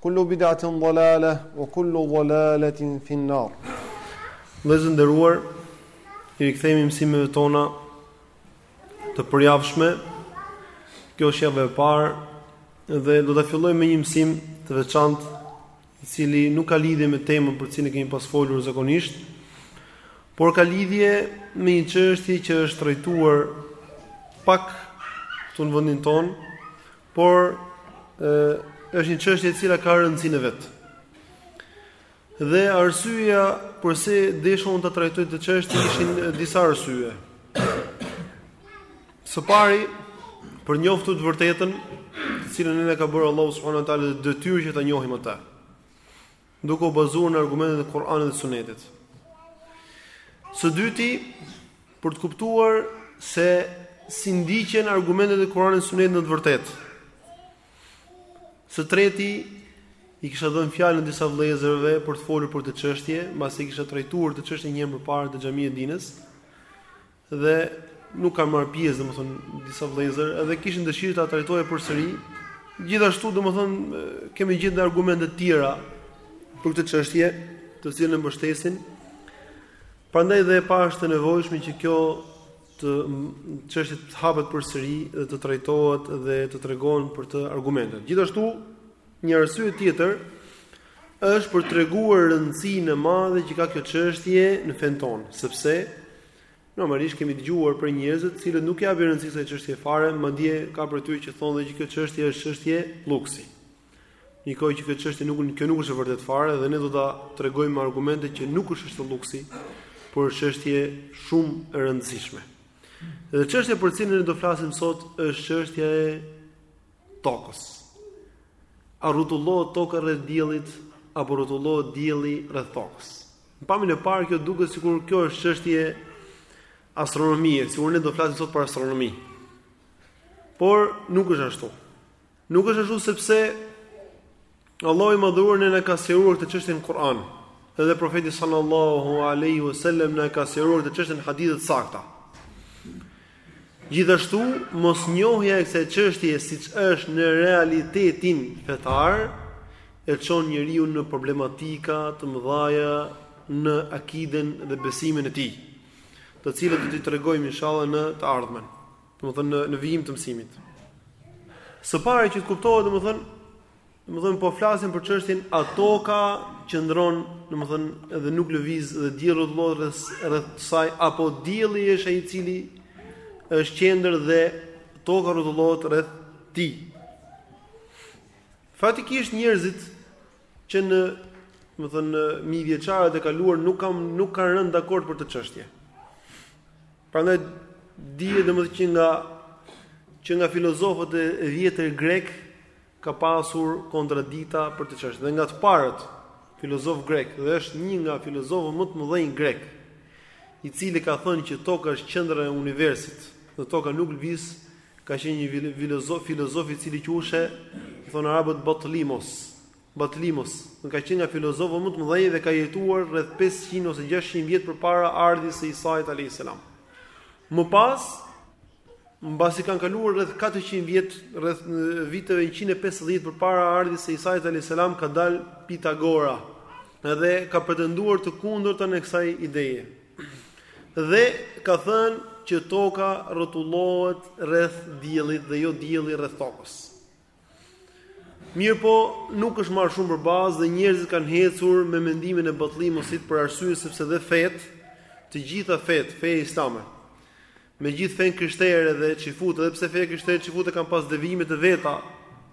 Kullu bid'atin dhalale wa kullu dhalaletin fi an-nar. Dhe të nderuar, i rikthehemi mësimeve tona të përjavshme. Kjo është java e parë dhe do ta fillojmë me një mësim të veçantë, i cili nuk ka lidhje me temën për cilën kemi pas folur zakonisht, por ka lidhje me një çështje që është trajtuar pak këtu në vendin tonë, Por është një çështje e cila ka rëndësinë e vet. Dhe arsyeja përse desha unë ta trajtoj këtë çështje ishin disa arsye. Së pari, për njoftu të vërtetën, të cilën na ka bërë Allahu subhanahu wa taala detyrë që ta njohim atë. duke u bazuar në argumentet e Kur'anit dhe Sunetit. Së dyti, për të kuptuar se si ndiqen argumentet e Kur'anit dhe Sunetit në të vërtetë. Së treti, i kisha dhënë fjalën disa vëllezërve për të folur për këtë çështje, mbasi kisha trajtuar këtë çështje një herë përpara te xhamia e Dinës. dhe nuk kanë marrë pjesë, domethënë disa vëllezër, edhe kishin dëshirë ta trajtoja përsëri. Gjithashtu, domethënë kemi gjithë argumente të tjera për këtë çështje, të cilën e mbështesin. Prandaj dhe e pashë të nevojshme që kjo çështje të hapet përsëri dhe të trajtohet dhe të tregohen për të argumente. Gjithashtu, një arsye tjetër është për treguar rëndësinë e madhe që ka kjo çështje në fenë tonë, sepse Normalisht kemi dëgjuar për njerëzit të cilët nuk i japin rëndësi kësaj çështje fare, madje ka prej tyre që thonë që kjo çështje është çështje luksi. Mendoj që kjo çështje nuk kjo nuk është e vërtetë fare dhe ne do ta tregojmë me argumente që nuk është çështje luksi, por është çështje shumë e rëndësishme. Dhe çështja për cilën ne do flasim sot është çështja e tokës. A rrotullohet toka rreth diellit apo rrotullohet dielli rreth tokës? Në pamjen e parë kjo duket sikur kjo është çështje astronomie, sikur ne do flasim sot për astronomi. Por nuk është ashtu. Nuk është ashtu sepse Allahu i Madhëruar ne na ka sqaruar këtë çështje në Kur'an, edhe profeti sallallahu alaihi wasallam na ka sqaruar këtë çështje në hadithe të sakta. Gjithashtu, mosnjohja e kësaj çështje siç është në realitetin fetar e çon njeriu në problematika të mëdha në akiden dhe besimin e tij, të cilat do t'i tregojmë inshallah në të ardhmen, domethënë në në vijim të mësimit. Së pari që të kuptohet domethënë Domethënë po flasin për çështjen a toka qëndron, domethënë edhe nuk lëviz dhe dielli rrotullohet rreth rreth saj apo dielli është ai i cili është qendër dhe toka rrotullohet rreth tij. Faktikisht njerëzit që në, domethënë në mijëvjeçarët e kaluar nuk kanë nuk kanë rënë dakord për atë çështje. Prandaj dihet domethënë që nga që nga filozofët e vjetër grekë ka pasur kontradikta për atë çështje. Dhe nga të parët filozofë grekë, dhe është një nga filozofët më të mëdhenj grekë, i cili ka thënë që toka është qendra e universit, dhe toka nuk lëviz, ka qenë një filozof filozof i cili quhej, i thonë arabët Batlimos. Batlimos, dhe ka qenë nga filozofët më të mëdhenj dhe ka jetuar rreth pesëqind ose gjashtëqind vjet përpara ardhjes së Isait alayhis salam. Më pas, mbasi kanë kaluar rreth katërqind vjet, rreth viteve njëqind e pesëdhjetë përpara ardhjes së Isait alayhis salam ka dalë Pitagora dhe ka pretenduar të kundërtën e kësaj ideje. Dhe ka thënë që toka rrotullohet rreth diellit dhe jo dielli rreth tokës. Mirëpo, nuk është marrë shumë për bazë dhe njerëzit kanë ecur me mendimin e Batlimosit për arsye sepse dhe fetë, të gjitha fetë, feja islame, me gjithë fenë krishtere dhe çifute, edhe pse feja krishtere dhe çifute kanë pas devijime të veta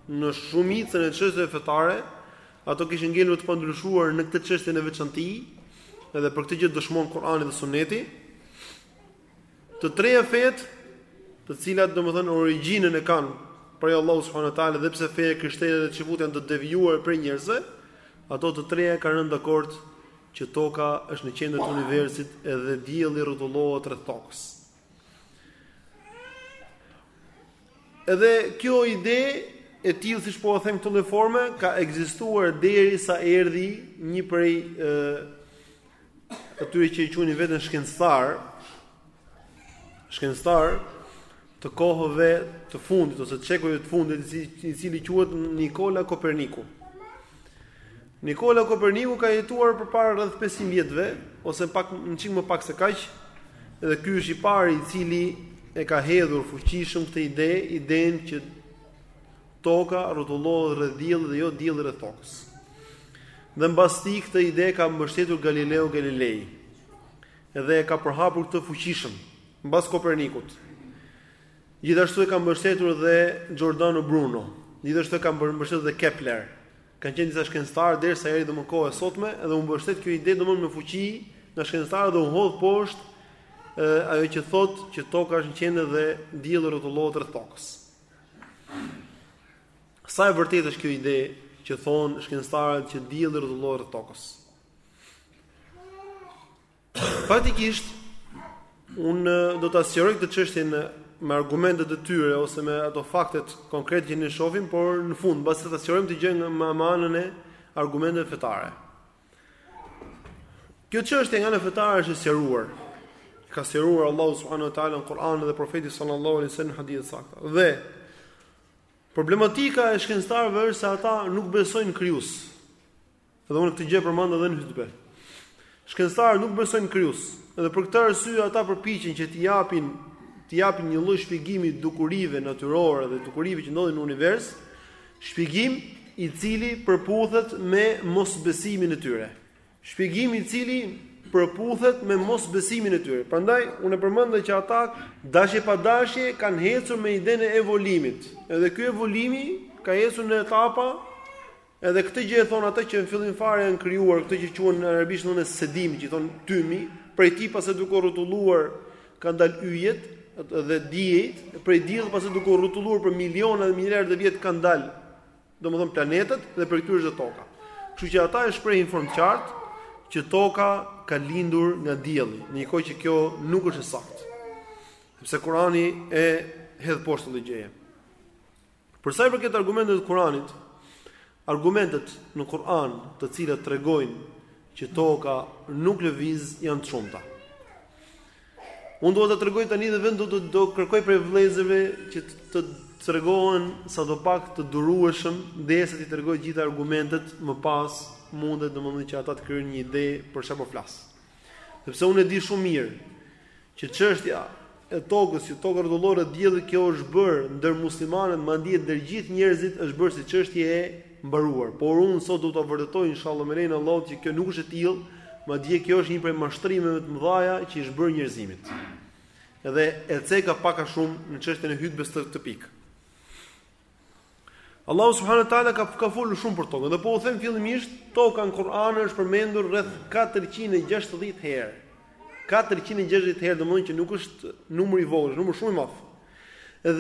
në shumicën e çështjeve fetare, ato kishin ngelur të pandryshuar në këtë çështje në veçanti, edhe për këtë gjë dëshmon Kurani dhe Suneti. Të treja fetë, të cilat domethënë origjinën e kanë prej Allahu subhanahu wa taala edhe pse feja krishtere dhe çifute janë të devijuar prej njerëzve, ato të treja kanë rënë dakord që toka është në qendër të universit edhe dielli rrotullohet rreth tokës. Edhe kjo ide e tillë siç po e them këtë lloj forme ka ekzistuar derisa erdhi një prej ë atyre që i quajnë veten shkencëtar shkencëtar të kohëve të fundit ose të shekujve të fundit i cili quhet Nikola Koperniku. Nikola Koperniku ka jetuar përpara rreth pesëqind vjetëve ose pak një çik më pak se kaq, dhe ky është i pari i cili e ka hedhur fuqishëm këtë ide, idenë që toka rrotullohet rreth diellit dhe jo dielli rreth tokës. Dhe mbas tij këtë ide e ka mbështetur Galileo Galilei. Dhe e ka përhapur këtë fuqishëm mbas Kopernikut. Gjithashtu e ka mbështetur dhe Giordano Bruno, gjithashtu e ka mbështetur dhe Kepler. Kanë qenë disa shkencëtarë derisa erdhi domethënë koha e sotme dhe u mbështet kjo ide domethënë me fuqi nga shkencëtarët dhe u hodh poshtë ajo që thotë që toka është në qendër dhe dielli rrotullohet rreth tokës. Sa e vërtetë është kjo ide që thonë shkencëtarët që dielli rrotullohet rreth tokës? Faktikisht unë do ta sqaroj këtë çështjen me argumentet e tyre ose me ato faktet konkrete që ne shohim, por në fund mbase ta sqarojmë këtë gjë me anën e argumenteve fetare. Kjo çështje nga ana fetare është e sqaruar. E ka sqaruar Allahu subhanahu wa taala në Kur'an dhe profeti sallallahu alaihi wasallam në hadithe të sakta. Dhe problematika e shkencëtarëve është se ata nuk besojnë krijues. Dhe unë këtë gjë e përmenda edhe në hutbe. Shkencëtarët nuk besojnë krijues, dhe për këtë arsye ata përpiqen që t'i japin t'i japin një lloj shpjegimi dukurive natyrore dhe dukurive që ndodhin në univers, shpjegim i cili përputhet me mosbesimin e tyre. Shpjegim i cili përputhet me mosbesimin e tyre. Prandaj unë e përmenda që ata dashje pa dashje kanë ecur me idenë e evolimit. Edhe ky evolimi ka ecur në etapa Edhe këtë gjë e thonë ata që në fillim fare janë krijuar këto që quhen në arabisht thonë sedim, që thonë tymi, prej tij pastaj duke u rrotulluar kanë dalë yjet dhe diejt, prej diellit pastaj duke u rrotulluar për miliona dhe miliarda vjet kanë dalë domethënë planetet dhe prej tyre është toka. Kështu që ata e shprehin në formë të qartë që toka ka lindur nga dielli, në një kohë që kjo nuk është e saktë. Sepse Kurani e hedh poshtë këtë gjë. Për sa i përket argumenteve të Kuranit, argumentet në Kur'an, të cilat tregojnë që toka nuk lëviz, janë të shumta. Unë do t'i tregoj tani dhe vend do të do kërkoj prej vëllezërve që të tregohen sadopak të durueshëm derisa t'i tregoj gjitha argumentet më pas mundet domethënë që ata të krijojnë një ide për çfarë po flas. Sepse unë e di shumë mirë që çështja e tokës që toka rrotullohet rreth diellit kjo është bërë ndër muslimanët madje ndër gjithë njerëzit është bërë si çështje e mbaruar por unë sot do ta vërtetoj inshallah me lejen e Allahut që kjo nuk është e tillë madje kjo është një prej mashtrimeve të mëdha që i është bërë njerëzimit dhe e ceka pak a shumë në çështjen e hutbes këtë pikë Allahu subhanahu wa taala ka ka folur shumë për tokën dhe po u them fillimisht, toka në Kur'an është përmendur rreth 460 herë. 460 herë, domethënë që nuk është numër i vogël, është numër shumë i madh.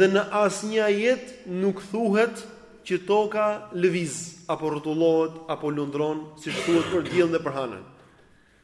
Dhe në asnjë ajet nuk thuhet që toka lëviz apo rrotullohet apo lundron, siç thuhet për diellin dhe për hanën.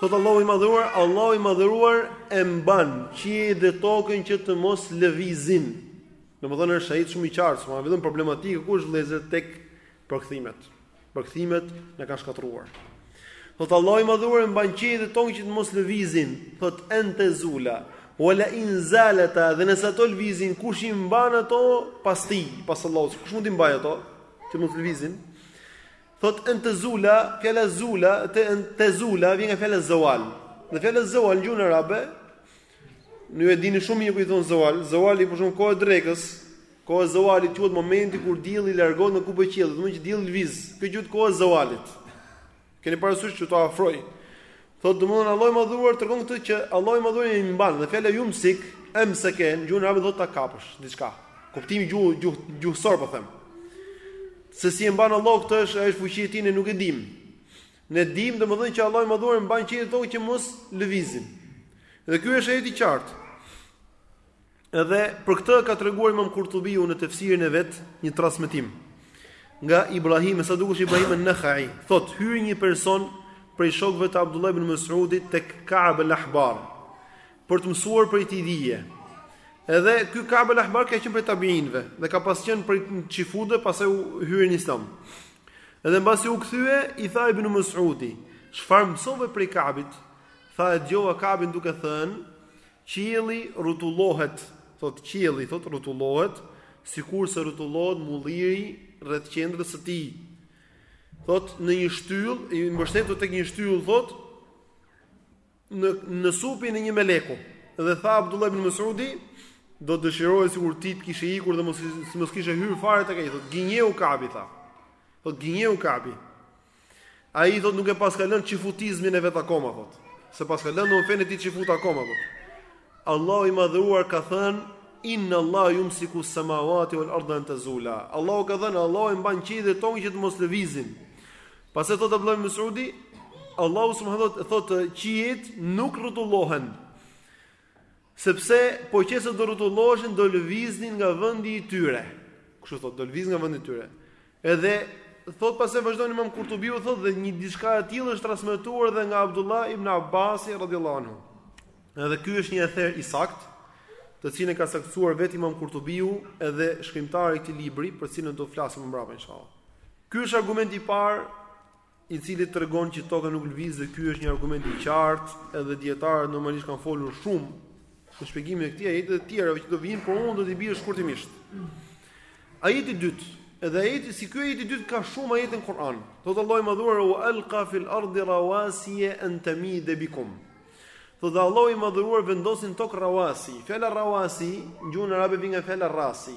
Thot Allahu i madhëruar, Allahu i madhëruar e mban qiejt dhe tokën që të mos lëvizin. Domethënë është ajeti shumë i qartë, por vetëm problematika ku është vëllezër tek përkthimet. Përkthimet na kanë shkatërruar. Thot Allahu i madhëruar e mban qiejt dhe tokën që të mos lëvizin. Thot en tezula, wala in zalata, dhe nëse ato lëvizin, kush i mban ato pas tij, pas Allahut? Kush mund t'i mbajë ato që të mos lëvizin? Thotë en tezula, fjala zula, en tezula vjen nga fjala zawal. Dhe fjala zawal në gjuhën arabe, ju e dini shumë mirë kujt i thon zawal. Zawali për shembull koha e drekës, koha e zawalit quhet momenti kur dielli largohet nga kupa e qiellit, domethënë që dielli lviz. Kjo quhet koha e zawalit. Keni parasysh që ta afroj. Thotë domthonë Allahu i madhuar tregon këtë që Allahu i madhuar i mban dhe fjala yumsik emseke në gjuhën arabe thotë ta kapësh diçka. Kuptimi gjuhë gjuhësor po them. Se si e mban Allahu këtë është, është fuqia e tij ne nuk e dimë. Ne dimë domthonë që Allahu i madhuar mban qiellin, tokën që mos lëvizin. Dhe ky është ajeti i qartë. Edhe për këtë ka treguar Imam Kurtubiu në tefsirin e vet një transmetim nga Ibrahim, sa duket Ibrahim an-Nakhai, thotë hyri një person prej shokëve të Abdullah ibn Mas'udit tek Ka'b al-Ahbar për të mësuar prej tij dije. Edhe ky Ka'b al-Ahbar ka qenë prej tabiinëve dhe ka pas qenë prej çifutëve, pastaj ka hyrë në Islam. Edhe mbasi u kthye, i tha Ibn Mas'udi, "Çfarë mësove prej Ka'bit?" Tha e dëgjova Ka'bin duke thënë, Qielli rrotullohet, thotë, qielli, thotë, rrotullohet, sikurse rrotullohet mulliri rreth qendrës së tij. Thotë, në një shtyllë, i mbështetur tek një shtyllë, thotë, në, në supin e një meleku. Dhe tha Abdullah ibn Mesudi, do të dëshiroja sikur ti të kishe ikur dhe mos mos kishe hyrë fare tek ai, thotë, gënjeu Kabi, tha. Thotë, gënjeu Kabi. Ai thotë nuk e paska lënë çifutizmin e vet akoma thotë. S'e paska lënë, në fenë e tij çifut akoma thotë. Allahu i madhëruar ka thënë Inna Allaha jumsiku samawati wal arda en tezula, Allahu ka thënë, Allahu i mban qiejt dhe tokën që të mos lëvizin Pastaj thotë Abdullah ibn Mesudi, Allahu subhanahu wa taala thotë qiejt nuk rrotullohen. Sepse, po qe se do rrotulloheshin do lëviznin nga vendi i tyre. Kështu thotë, do lëviznin nga vendi i tyre. Edhe thot pastaj vazhdon Imam Kurtubiu thot dhe një diçka e tillë është transmetuar edhe nga Abdullah ibn Abbasi radhiyallahu anhu. Edhe ky është një ether i sakt, të cilin e ka saktësuar vetë Imam Kurtubiu edhe shkrimtari i këtij libri, për të cilin do të flasim më mbrapa inshallah. Ky është argumenti i parë i cili tregon që toka nuk lëviz dhe ky është një argument i qartë, edhe dijetarët normalisht kanë folur shumë në shpjegimin e këtij ajeti dhe të tjerëve që do vijnë, por unë do t'i bie shkurtimisht. Ajeti i dytë, edhe ajeti si ky ajeti i dytë ka shumë ajete në Kur'an. Thotë Allahu i madhëruar wa alqa fil ardi rawasiya an tamida bikum. Thotë Allahu i madhëruar vendosi në tokë rawasi. Fjala rawasi, në gjuhën arabe vjen nga fjala rasi,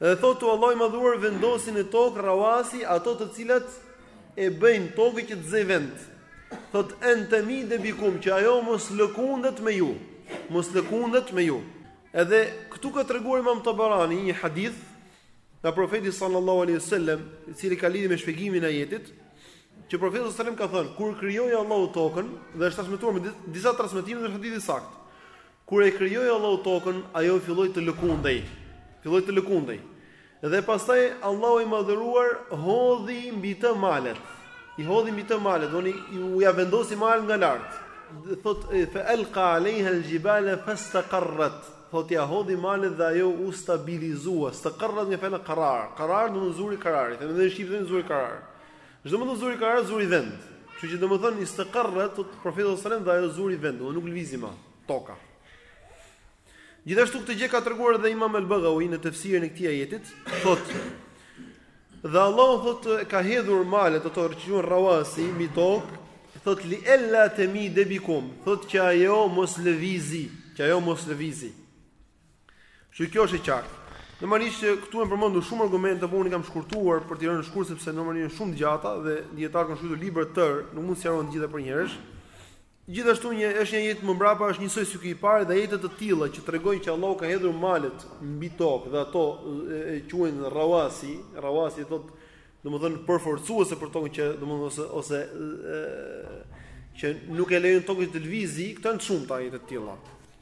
Dhe thotë tu Allahu i Madhëruar vendosi në tokë rawasi ato të cilat e bëjnë tokën që të zëjë vend. Thotë an tamida bikum që ajo mos lëkundet me ju. Mos lëkundet me ju. Edhe këtu ka treguar Imam Tabarani një hadith nga profeti sallallahu alaihi wasallam, i cili ka lidhje me shpjegimin e ajetit, që profeti sallallahu alaihi wasallam ka thënë, kur krijoi Allahu tokën dhe është transmetuar me disa transmetime, është hadith i saktë. Kur e krijoi Allahu tokën, ajo filloi të lëkundej, filloi të lëkundej. Dhe pastaj Allahu i Madhëruar hodhi mbi të malet. I hodhi mbi të malet, domethënë ia vendosi malet nga lart. Thotë fa alqa alaiha aljibala fastaqarrat. Thotë ia hodhi malet dhe ajo u stabilizua. Istaqarrat nga fjala qarar. Qarar domethënë zuri karar, edhe në shqip thonë zuri karar. Ç'do me thënë zuri karar zuri vend. Kështu që domethënë istaqarrat thotë profeti sallallahu alajhi wasallam dhe ajo zuri vend, domethënë nuk lëvizi më toka. Gjithashtu këtë gjë ka treguar edhe Imam al-Baghawi në tefsirin e këtij ajetit, thotë Dhe Allahu thotë ka hedhur malet ato që quhen rawasi mbi tokë thotë li ella tamida bikum thotë që ajo mos lëvizi që ajo mos lëvizi Që kjo është e qartë. Normalisht që këtu janë përmendur shumë argumente, por unë i kam shkurtuar për t'i rënë shkurt sepse normalisht janë shumë të gjata dhe dijetarët kanë shkruar libra të tërë, nuk mund të sqarohen të gjitha përnjëherësh. Gjithashtu një është një ajet më mbrapa është njësoj si ky i parë dhe ajete të tilla që tregojnë që Allahu ka hedhur malet mbi tokë dhe ato e quhen rawasi, rawasi domethënë përforcuese për tokën që domethënë ose ose e, që nuk e lejojnë tokën të lëvizi, këto janë të shumta ajete të tilla.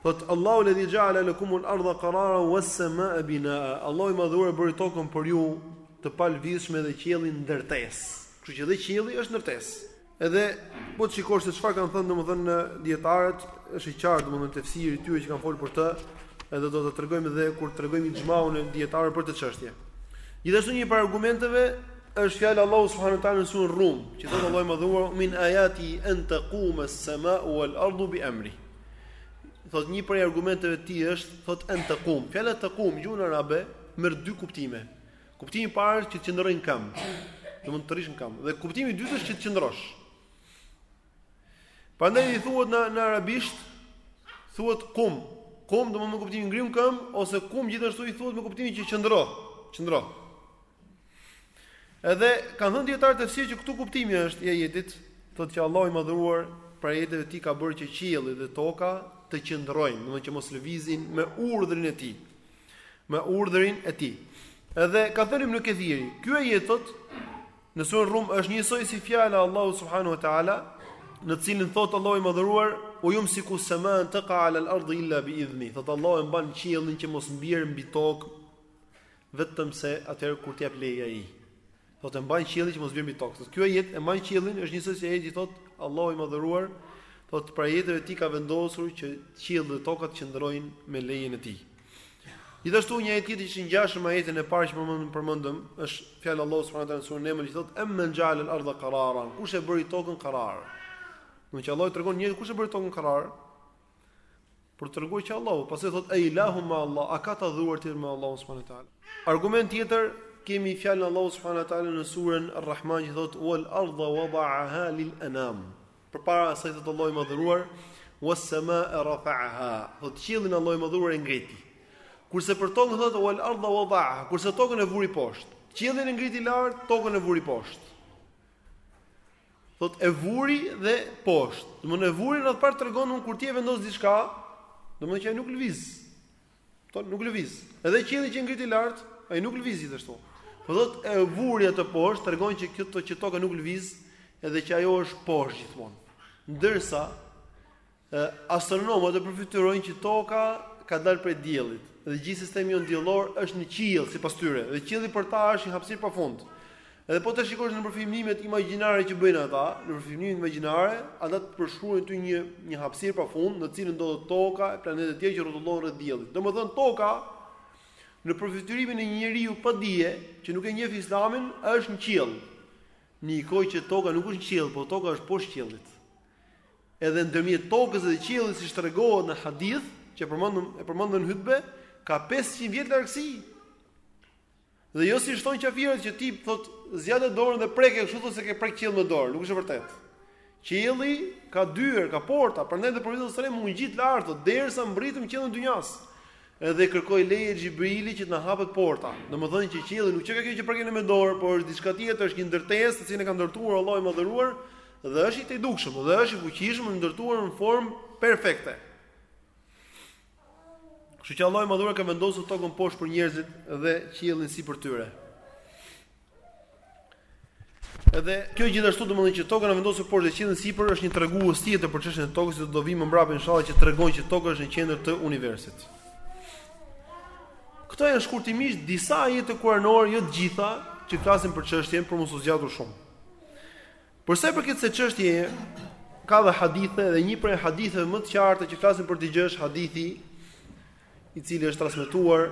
Thotë Allahu lledhi ja'ala lakum al-ardha qarara was-samaa'a binaa'a. Allahu i madhëruar e bëri tokën për ju të palëvizshme dhe qiellin ndërtesë. Kështu që dhe qielli është ndërtesë. Edhe po të shikosh se çfarë kanë thënë domethënë dijetarët, është i qartë domethënë tefsiri i tyre që kanë folur për të, edhe do ta tregojmë edhe kur tregojmë ixhmaun e dijetarëve për këtë çështje. Gjithashtu një prej argumenteve Është fjala e Allahut subhanahu wa taala në surën Rum, që thotë Allahu i Madhëruar, "Min ayatihi an taquma as-sama'u wal-ardu bi amrih." Thotë një prej argumenteve të tij është, thotë an taqum. Fjala taqum në gjuhën arabe merr dy kuptime. Kuptimi i parë është që të qëndrojë në këmbë. Domethënë të rrish në këmbë. Dhe kuptimi i dytë është që të qëndrosh. Prandaj i thuhet në në arabisht thuhet kum. Kum domethënë me kuptimin ngrihu në këmbë ose kum gjithashtu i thuhet me kuptimin që qëndro, qëndro. Edhe kanë thënë dijetarët e tefsirit që këtu kuptimi është i ajetit, thotë që Allahu i madhëruar prej ajeteve të tij ka bërë që qielli dhe toka të qëndrojnë, domethënë që të mos lëvizin me urdhrin e tij. Me urdhrin e tij. Edhe ka thënë Ibn Kathir, ky ajet thotë në surën Rum është njësoj si fjala e Allahut subhanahu wa taala, në të cilin thotë Allahu i madhëruar, "Wa yumsiku samaa an taqa'a ala al-ardh illa bi idhni." Thotë Allahu e mban qiellin që mos bjerë mbi tokë Vetëm se atëherë kur të jap leje ai. Thotë e mban qiellin që mos bjerë mbi tokë. Thotë ky ajet e mban qiellin është njësoj si ajeti thotë Allahu i madhëruar, thotë prej ajeteve të tij ka vendosur që qielli dhe toka të qëndrojnë me lejen e tij. Gjithashtu një ajet tjetër që është i ngjashëm me ajetin e parë që përmendëm, përmendëm është fjala e Allahut subhanahu wa taala në surën Neml që thotë emmen ja'al al-ardha qararan, kush e bëri tokën qarar. Do të thotë Allahu tregon njeriut kush e bëri tokën qarar, Për të treguar që Allahu, pasi thotë e ilahun ma Allah, a ka të adhuruar tjetër me Allahun subhanahu wa taala. Argument tjetër kemi fjalën e Allahut subhanahu wa taala në surën Ar-Rahman që thotë wal ardha wada'aha lil anam. Përpara asaj thotë Allahu i madhëruar was samaa rafa'aha. Domethënë qiellin Allahu i madhëruar e ngriti. Kurse për tokën thotë wal ardha wada'aha, kurse tokën e vuri poshtë. Qiellin e ngriti lart, tokën e vuri poshtë. Thot e vuri dhe poshtë. Domethonë e vuri në atë, pra tregon un kur ti e vendos diçka, domethonë që ai nuk lviz. Thot nuk lviz. Edhe qielli që e ngriti lart, ai nuk lviz gjithashtu. Po thot e vuri atë poshtë tregon që kjo to që toka nuk lviz, edhe që ajo është poshtë gjithmonë. Ndërsa Astronomët e përfytyrojnë që Toka ka dalë prej Diellit dhe gjithë sistemi jonë diellor është në qiell sipas tyre dhe qielli për ta është një hapësirë pa fund. Edhe po ta shikosh nëpër filmimet imagjinare që bëjnë ata, nëpër filmimet imagjinare, ata të përshkruajnë ty një një hapësirë pa fund në të cilën ndodhet Toka e planetet e tjera që rrotullohen rreth Diellit. Domethënë Toka në përfytyrimin e një njeriu pa dije, që nuk e njeh Islamin, është në qiell. Ndërkohë që Toka nuk është në qiell, por Toka është poshtë qiellit. Edhe ndërmjet tokës dhe qiellit siç tregohet në hadith, që përmendëm e përmendëm në hutbe, ka 500 vjet largësi. Dhe jo siç thon qafirët që ti thot zgjate dorën dhe preke kështu thot se ke prek qiell me dorë, nuk është e vërtetë. Qielli ka dyer, ka porta, prandaj dhe profeti sallallahu alajhi wasallam u ngjit lart derisa mbritëm qiellin e dynjas. Edhe kërkoi leje Xhibrili që të na hapet porta. Domethënë që qielli nuk qenka kjo që prek me dorë, por është diçka tjetër, është një ndërtesë të cilën e ka ndërtuar Allahu i Madhëruar Dhe është i tejdukshëm dhe është i fuqishëm i ndërtuar në formë perfekte. Kështu që Allahu i Madhuar ka vendosur tokën poshtë për njerëzit dhe qiellin sipër tyre. Edhe kjo gjithashtu do të thotë që toka e vendosur poshtë dhe qiellin sipër është një tregues tjetër për çështjen e tokës, do të vijmë më mbrapa inshallah që tregon që toka është në qendër të universit. Këto janë shkurtimisht disa ajete kuranore, jo të gjitha, që flasin për çështjen, për mos u zgjatur shumë. Por sa i përket kësaj çështjeje, ka dhe hadithe dhe një prej haditheve më të qarta që flasin për këtë gjë është hadithi i cili është transmetuar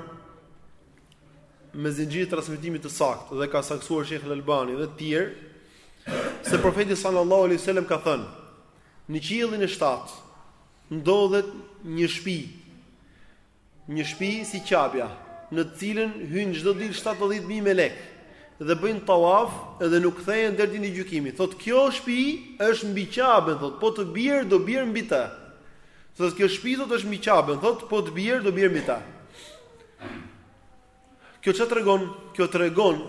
me zinxhir transmetimit të saktë dhe ka saktuar Shejh Al-Albani dhe të tjerë se profeti sallallahu alaihi wasallam ka thënë në qiellin e 7 ndodhet një shpi Një shpi si Qabja, në të cilën hyjnë çdo ditë shtatëdhjetë mijë melekë dhe bëjnë tawaf dhe nuk kthehen deri ditën e gjykimit. Thotë kjo shpi është mbi Qabën, thotë po të bjerë do bjerë mbi të. Thotë kjo shpi thotë është mbi Qabën, thotë po të bjerë do bjerë mbi të. Kjo çfarë tregon? Kjo tregon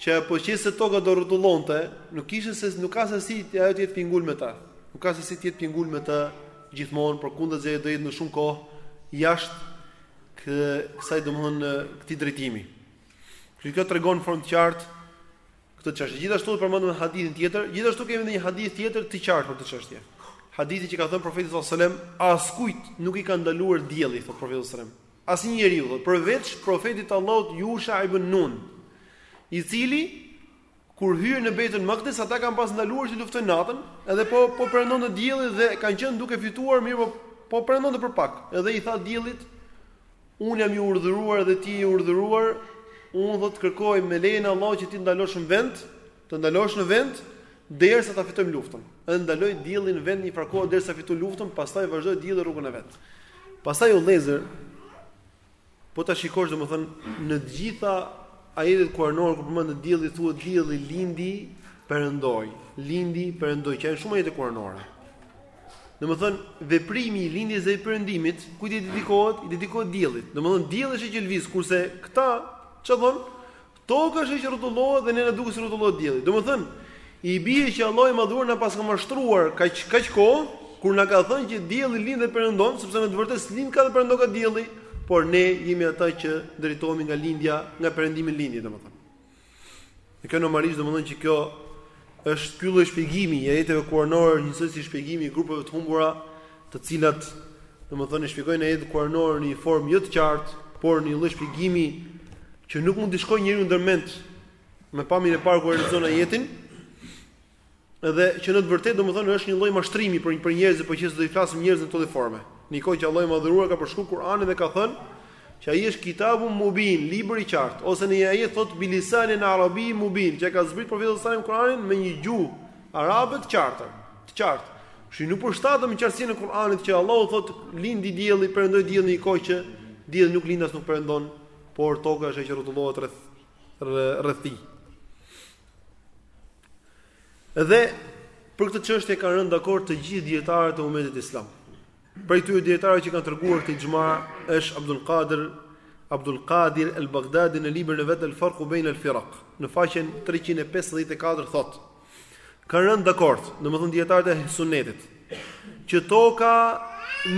që po qe se toka do rrotullonte, nuk kishte se nuk ka se si ajo të jetë pingul me të. Nuk ka se si të jetë pingul me të gjithmonë, përkundrazi do jetë në shumë kohë jashtë kë kësaj domthonë këtij drejtimi. Kjo kjo tregon në formë të qartë këtë çështje. Gjithashtu e përmendëm hadithin tjetër, gjithashtu kemi një hadith tjetër të qartë për këtë çështje. Hadithi që ka thënë profeti sallallahu alajhi wasallam, askujt nuk i ka ndaluar dielli, thotë profeti sallallahu alajhi wasallam. Asnjë njeriu, thotë, përveç profetit të Allahut Jusha ibn Nun, i cili kur hyri në Bejtul Makdis, ata kanë pas ndaluar që luftojnë natën, edhe po po perëndonte dielli dhe kanë qenë duke fituar, mirëpo po perëndonte për pak. Edhe i tha diellit, unë jam i urdhëruar dhe ti je i urdhëruar, unë, thotë, të kërkoj me lejen e Allahut që ti të ndalosh në vend, Të ndalosh në vend derisa ta fitojmë luftën. Edhe ndaloi dielli në vend një farë kohe derisa fitoi luftën, pastaj vazhdoi dielli rrugën e vet. Pastaj o vëllezër, po ta shikosh domethënë në të gjitha ajetet kuranore ku përmendet dielli thuhet dielli lindi perëndoi, lindi perëndoi, që janë shumë ajete kuranore. Domethënë veprimi i lindjes dhe i perëndimit, ku i dedikohet? I dedikohet diellit. Domethënë dielli është që lviz, kurse këta çfarë thonë? Toka është ajo që rrotullohet dhe ne na duket se rrotullohet dielli. Domethënë, i bie që Allahu i Madhuar na paska mashtruar kaq kaq kohë, kur na ka thënë që dielli lind dhe perëndon, sepse në të vërtetë s'lindka dhe perëndoka dielli, por ne jemi ata që drejtohemi nga lindja, nga perëndimi në lindje, domethënë. Dhe kjo normalisht domethënë që kjo Është ky lloj shpjegimi i ajeteve kuranore njësoj si shpjegimi i grupeve të humbura, të cilat domethënë e shpjegojnë ajetin kuranor në një formë jo të qartë, por në një lloj shpjegimi që nuk mund t'i shkojë njeriu ndër mend me pamjen e parë kur e lexon ajetin. Edhe që në të vërtetë domethënë është një lloj mashtrimi për për njerëzit, po qe se do i flasim njerëzve në këtë formë. Në një kohë që Allahu i madhëruar ka përshkru Kur'anin dhe ka thënë Që ai është Kitabun Mubin, Libër i Qartë, ose në një ajet thotë Bilisanin Arabiyyin Mubin, që e ka zbritur Profetit sallallahu alajhi wasallam Kur'anin me një gjuhë arabe të qartër, të qartë. Kështu nuk përshtatet me qartësinë e Kur'anit që Allahu thotë lindi dielli, perëndoi dielli në një kohë që dielli nuk lind as nuk perëndon, por toka është ajo që rrotullohet rreth rreth tij. Dhe për këtë çështje kanë rënë dakord të gjithë dijetarët e umatit islam. Prej tyre dijetarëve që kanë treguar këtë ixhma është Abdul Qadir Abdul Qadir al-Baghdadi në librin e vet al-Farq bain al-Firaq. Në faqen 354 thotë: Kanë rënë dakord, domethënë dijetarët e sunnetit, që toka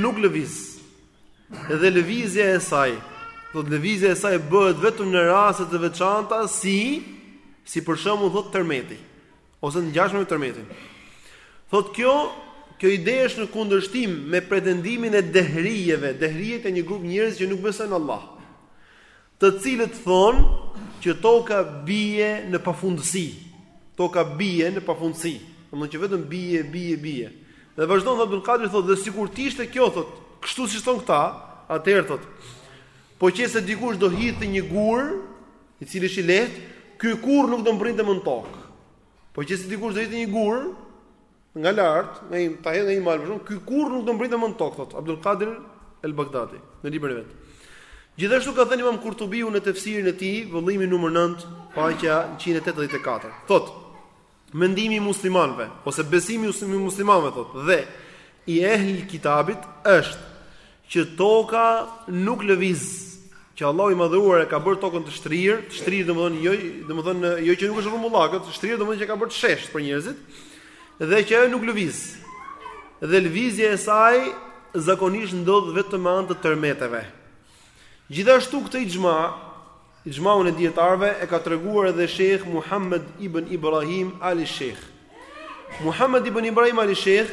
nuk lëviz. Dhe lëvizja e saj, thotë lëvizja e saj bëhet vetëm në raste të veçanta si si për shembull thotë tërmeti. ose të ngjashme me tërmetin. Thotë kjo, kjo ide është në kundërshtim me pretendimin e dehrijeve. Dehrijet janë një grup njerëz që nuk besojnë në Allah, të cilët thonë që toka bie në pafundësi. Toka bie në pafundësi. Domethënë që vetëm bie, bie, bie. Dhe vazhdon thotë Abdul Qadir thotë dhe sikur të ishte kjo thotë, kështu siç thon këta, atëherë thotë, po qe se dikush do hidhte një gur, i cili është i lehtë, ky kurrë nuk do mbrinte më në tokë. Po qe se dikush do hidhte një gur nga lart, ta hedhë nga një mal, por ky kurrë nuk do mbrinte më në tokë, thotë Abdul Qadir el-Baghdadi në librin e vet. Gjithashtu ka thënë Imam Kurtubiu në tefsirin e tij, vëllimi numër 9, faqja 184. Thotë Mendimi i muslimanëve ose besimi i muslimanëve thotë dhe i ehli kitabit është që toka nuk lëviz, që Allahu i madhëruar e ka bërë tokën të shtrirë, të shtrirë domethënë jo, domethënë jo që nuk është rrumbullakët, të shtrirë domethënë që e ka bërë të sheshtë për njerëzit dhe që ajo nuk lëviz. Dhe lëvizja e saj zakonisht ndodh vetëm me anë të tërmeteve. Gjithashtu këtë ixhma Ixhmaun e dijetarëve e ka treguar edhe Shejh Muhamed ibn Ibrahim Ali Shejh. Muhamed ibn Ibrahim Ali Shejh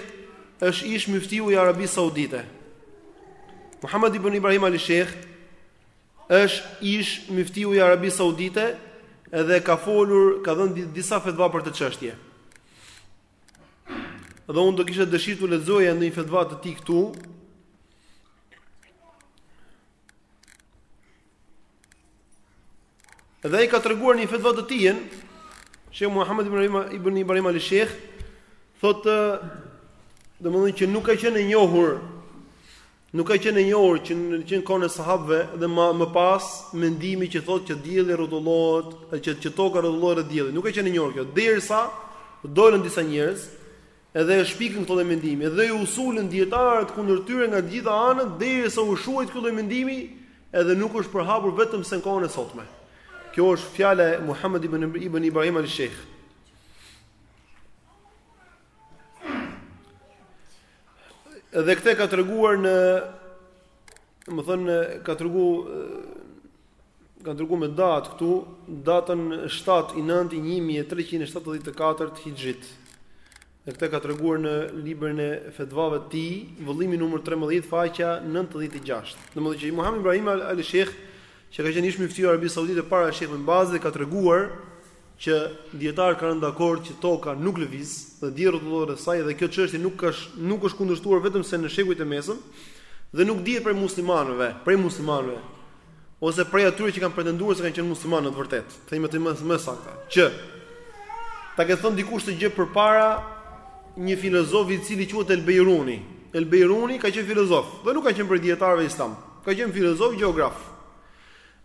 është ish myftiu i Arabisë Saudite. Muhamed ibn Ibrahim Ali Shejh është ish myftiu i Arabisë Saudite dhe ka folur, ka dhënë disa fetva për këtë çështje. Dhe unë do kisha dëshirë t'ju lexoja ndonjë fetva të tij këtu. Dhe ai ka treguar në një fetva të tijën, Sheikh Muhammad ibn Ibrahim al-Sheikh thotë domethënë që nuk ka qenë e njohur nuk ka qenë e njohur që në kohën e sahabëve dhe më më pas mendimi që thotë që dielli rrotullohet, që që toka rrotullohet rreth diellit. Nuk ka qenë e njohur kjo derisa dolën disa njerëz Edhe e shpikën këtë lloj mendimi dhe u sulën dijetarët kundër tyre nga të gjitha anët derisa u shuajt ky lloj mendimi edhe nuk është përhapur vetëm se në kohën e sotme. Kjo është fjala e Muhammed ibn Ibrahim al-Sheikh. Edhe këtë ka treguar në, domethënë, ka treguar Ka treguar me datë këtu, datën 7 i nëntë i 1374 hixhrit. Dhe këtë ka treguar në librin e fetvave të tij, vëllimi numër 13 faqja 96. Domethënë që Muhammed Ibrahim al-Sheikh, që ka qenë ish myfti i Arabisë Saudite para Sheikh Ibn Bazit, ka treguar që dietarët kanë rënë dakord që toka nuk lëviz dhe dielli rrotullohet rreth saj dhe kjo çështje nuk ka nuk është kundërshtuar vetëm se në shekujt e mesëm dhe nuk dihet prej muslimanëve, prej muslimanëve. ose prej atyre që kanë pretenduar se kanë qenë muslimanë në të vërtetë, të themi atë më më saktë, që ta ketë thënë dikush këtë gjë përpara një filozofi i cili quhet El Beiruni. El Beiruni ka qenë filozof, dhe nuk ka qenë prej dietarëve islam. Ka qenë filozof gjeograf.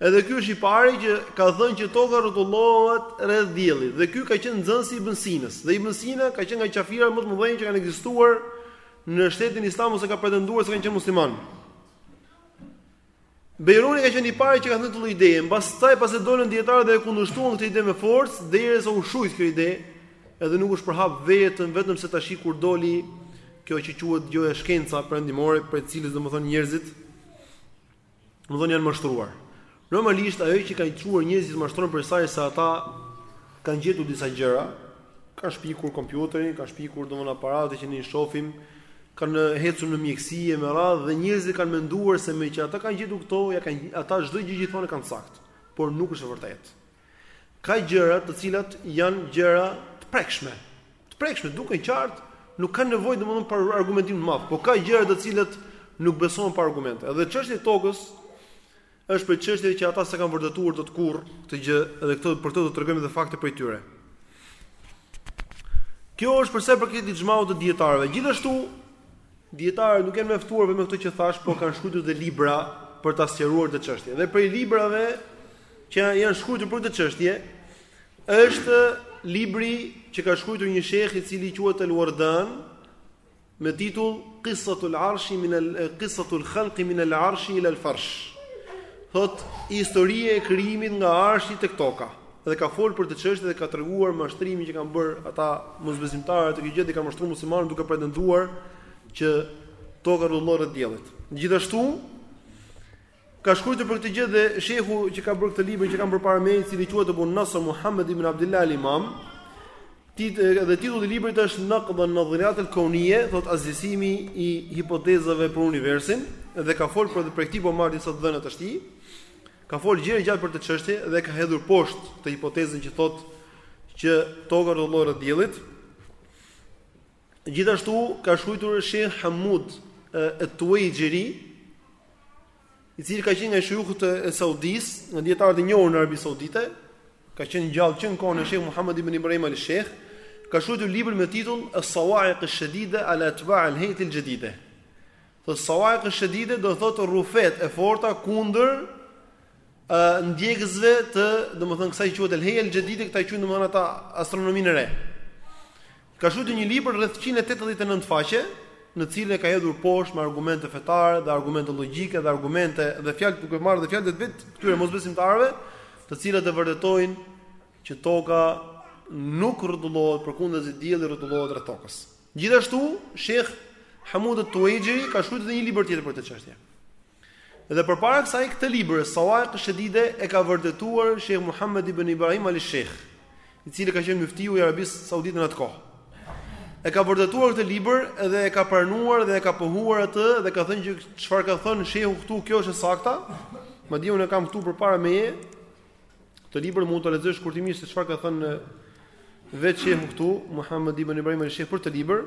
Edhe ky është i pari që ka thënë që toka rrotullohet rreth diellit dhe ky ka qenë nxënësi i Ibn Sinës. Dhe Ibn Sina ka qenë nga qafirat më të mëdhenj që kanë ekzistuar në shtetin islam ose kanë pretenduar se kanë qenë muslimanë. Bejruni ka qenë i pari që ka thënë këtë lloj ideje, mbastaj pasi dolën dijetarët dhe e kundërshtuan këtë ide me forcë derisa u shujt kjo ide, edhe nuk është përhap vetëm vetëm se tashi kur doli kjo që quhet gjoja shkenca perëndimore prej të cilës domethënë njerëzit domethënë janë mashtruar. Normalisht ajo që ka çuar njerëzit që të mashtrohen për arsye se ata kanë gjetur disa gjëra, Kanë shpikur kompjuterin, kanë shpikur domthonë aparatet që ne i shohim, kanë ecur në mjekësi e me radhë dhe njerëzit kanë menduar se meqë ata kanë gjetur këto, ja kanë ata çdo gjë që thonë kanë saktë, por nuk është e vërtetë. Ka gjëra të cilat janë gjëra të prekshme. Të prekshme duken qartë, nuk kanë nevojë domthonë për argumentim të madh, por ka gjëra të cilat nuk besohen pa argumente. Edhe çështja e tokës, Është prej çështjeve që ata s'e kanë vërtetuar dot kurrë këtë gjë dhe këtë për këtë do të tregojmë edhe fakte prej tyre. Kjo është për sa i përket ixhmaut të dietarëve. Gjithashtu dietarët nuk janë mjaftuar vetëm me këtë që thash, por kanë shkruajtur edhe libra për ta sqaruar këtë çështje. Dhe prej librave që janë shkruajtur për këtë çështje është libri që ka shkruajtur një sheh i cili quhet El-Wardan, me titull Qissatul Arshi min al Qissatul Khalqi min al Arshi ila al Farsh. Thot historia e krijimit nga Arshi tek toka. Dhe ka fol për këtë çështje dhe ka treguar mashtrimin që kanë bër ata mosbesimtarët te kjo gjë dhe i kanë mashtruar muslimanët duke pretenduar që toka rrotullohet rreth diellit. Gjithashtu Ka shkruajtur për këtë gjë dhe shehu që ka bërë këtë libër që kam përpara meje, i cili quhet Abu Nasr Muhammad ibn Abdullah al-Imam. Dhe titulli i librit është Naqd an-Nadhariyat al-Kawniyya, thot asgjësimi i hipotezave për universin dhe ka fol, prej këtij po marr disa të dhëna të tij. Ka fol gjerë gjatë për këtë çështje dhe ka hedhur poshtë këtë hipotezën që thot që toka rrotullohet rreth diellit. Gjithashtu ka shkrujtur Sheikh Hamud At-Tuwaijiri, i cili ka qenë nga shujuhët e Saudisë, nga dijetarët e njohur në Arabi Saudite, ka qenë gjallë që në kohën e Sheikh Muhammad ibn Ibrahim al-Sheikh, ka shkrujtur libër me titull As-Sawa'iq ash-Shadida ala Atba' al-Hayat al-Jadida. Të Sawa'iq ash-Shadida do thotë rrufet e forta kundër ndjekësve të, domethënë kësaj quhet el-Hayat al-Jadida, këta e quajnë domethënë ata astronominë e re. Ka shkruajtur një libër rreth njëqind e tetëdhjetë e nëntë faqe, në të cilin e ka hedhur poshtë me argumente fetare dhe argumente logjike dhe argumente dhe fjalë duke marrë dhe fjalët e vetë këtyre mosbesimtarëve, të cilat e vërtetojnë që toka nuk rrotullohet, përkundazi dielli rrotullohet rreth tokës. Gjithashtu, Sheikh Hamud al-Tuwaijiri ka shkrujtur edhe një libër tjetër për këtë çështje. Dhe përpara kësaj këtë libër Sawaiq Shadide e ka vërtetuar Sheikh Muhammad ibn Ibrahim Al Sheikh, i cili ka qenë myftiu i Arabisë Saudite në atë kohë. E ka vërtetuar këtë libër dhe e ka pranuar dhe e ka pohuar atë dhe ka thënë që çfarë ka thënë Sheikhu këtu, kjo është e sakta. Madje unë e kam këtu përpara meje këtë libër, mund ta lexoj shkurtimisht se çfarë ka thënë vetë Sheikhu këtu, Muhammad ibn Ibrahim Al Sheikh për këtë libër.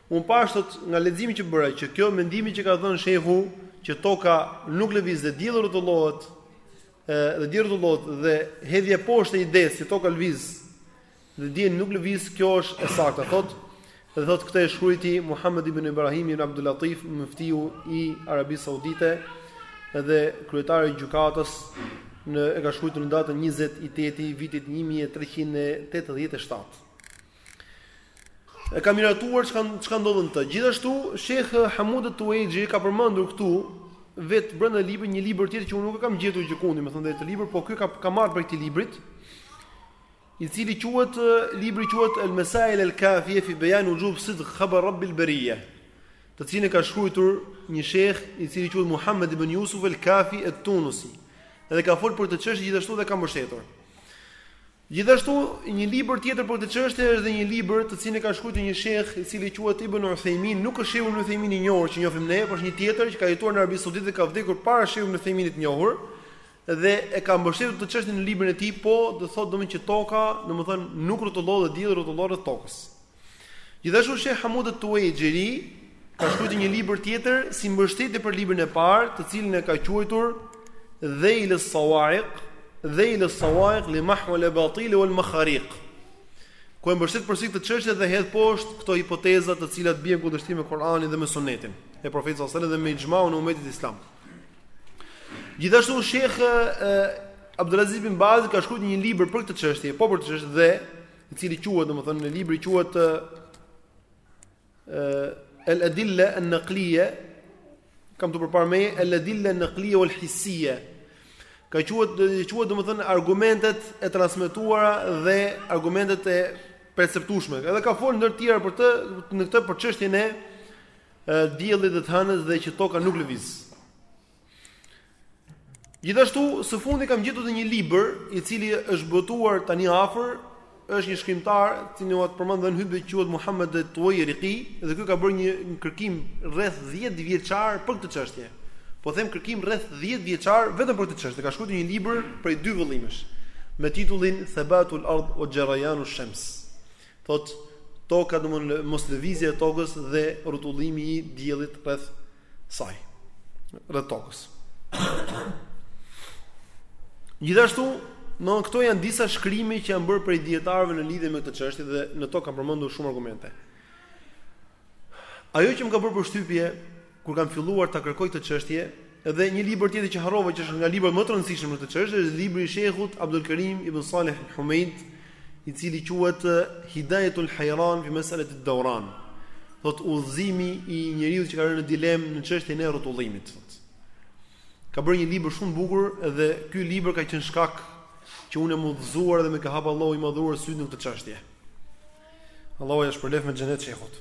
Unë pash thot nga leximi që bëra që kjo mendimi që ka dhënë shehu që toka nuk lëviz dhe dielli rrotullohet dhe dielli rrotullohet dhe hedhja poshtë e idesë që toka lëviz dhe dielli nuk lëviz kjo është e sakta thot dhe thot këtë e shkruajti Muhammed ibn Ibrahim ibn Abdul Latif myftiu i Arabisë Saudite dhe kryetari i gjykatës në e ka shkruajtur në datën 20 i teti i vitit 1387 E ka miratuar çka çka ndodhet në të. Gjithashtu Sheikh Hamud Tuwaijiri ka përmendur këtu vet brenda librit një libër tjetër që unë nuk e kam gjetur gjëkundi, me thënë të drejtën, këtë libër, po ky ka ka marrë prej këtij librit, i cili quhet libri quhet El Masail El Kafiye fi Bayan Wujub Sidq Khabar Rabb El Bariya, të cilin e ka shkrujtur një sheikh i cili quhet Muhammed ibn Yusuf El Kafi Et Tunusi. Edhe ka fol për këtë çështje gjithashtu dhe ka mbështetur. Gjithashtu, një libër tjetër për këtë çështje është dhe një libër të cilin e ka shkruajtur një shejh i cili quhet Ibn Uthejmin, nuk është Shejhu Ibn Uthejmini i njohur që njohim ne, por është një tjetër që ka jetuar në Arabi Saudite dhe ka vdekur para Shejhut Ibn Uthejminit të njohur dhe e ka mbështetur këtë çështje në librin e tij, po do thotë domethënë që toka, domethënë nuk rrotullohet dhe dielli rrotullohet rreth tokës. Gjithashtu Sheh Hamoud At-Tuwaijiri ka shkruajtur një libër tjetër si mbështetje për librin e parë, të cilin e ka quajtur Dhejl as-Sawaiq, Dhejl as-Sawaiq li mahwi al-abatil wal-makhariq. Ku e mbështet përsëri këtë çështje dhe hedh poshtë këto hipoteza të cilat bien në kundërshtim me Kur'anin dhe me Sunetin e Profetit sallallahu alajhi wasallam dhe me ixhmaun e umetit islam. Gjithashtu Sheh Abdulaziz bin Bazi ka shkruajtur një libër për këtë çështje, po për këtë çështje dhe i cili quhet domethënë në libri quhet El Adilla an Naqliya kam këtu përpara me El Adilla an Naqliya wal Hissiya ka quhet quhet domethënë argumentet e transmetuara dhe argumentet e perceptueshme edhe ka fol ndër të tjera për të në këtë për çështjen e diellit dhe të hënës dhe që toka nuk lëviz Gjithashtu, së fundi kam gjetur dhe një libër, i cili është botuar tani afër, është një shkrimtar, i cili u përmend në hutbë quhet Muhammed al-Tuwairiqi, dhe ky ka bërë një, një kërkim rreth 10 vjeçar për këtë çështje. Po them kërkim rreth 10 vjeçar vetëm për këtë çështje. E ka shkruar një libër prej dy vëllimesh me titullin Thabatul Ard wa Jarayanu ash-Shams. Thotë toka domethënë mos lëvizja e tokës dhe rrotullimi i diellit rreth saj, rreth tokës. Gjithashtu, në këto janë disa shkrime që janë bërë prej dijetarëve në lidhje me këtë çështje dhe në to kanë përmendur shumë argumente. Ajo që më ka bërë përshtypje kur kam filluar ta kërkoj këtë çështje, edhe një libër tjetër që harrova që është nga librat më të rëndësishëm në këtë çështje, është libri i Shehut Abdul Karim ibn Salih al-Humaid, i cili quhet eh, Hidayatul Hayran fi Mas'alati ad-Dawran. Thot udhëzimi i njeriu që ka rënë në dilemë në çështjen e rrotullimit, thot. Ka bërë një libër shumë të bukur dhe ky libër ka qenë shkak që unë jam udhëzuar dhe më ka hapur Allahu i madhëruar sytë në këtë çështje. Allahu ia shpërbleftë me xhenet shehut.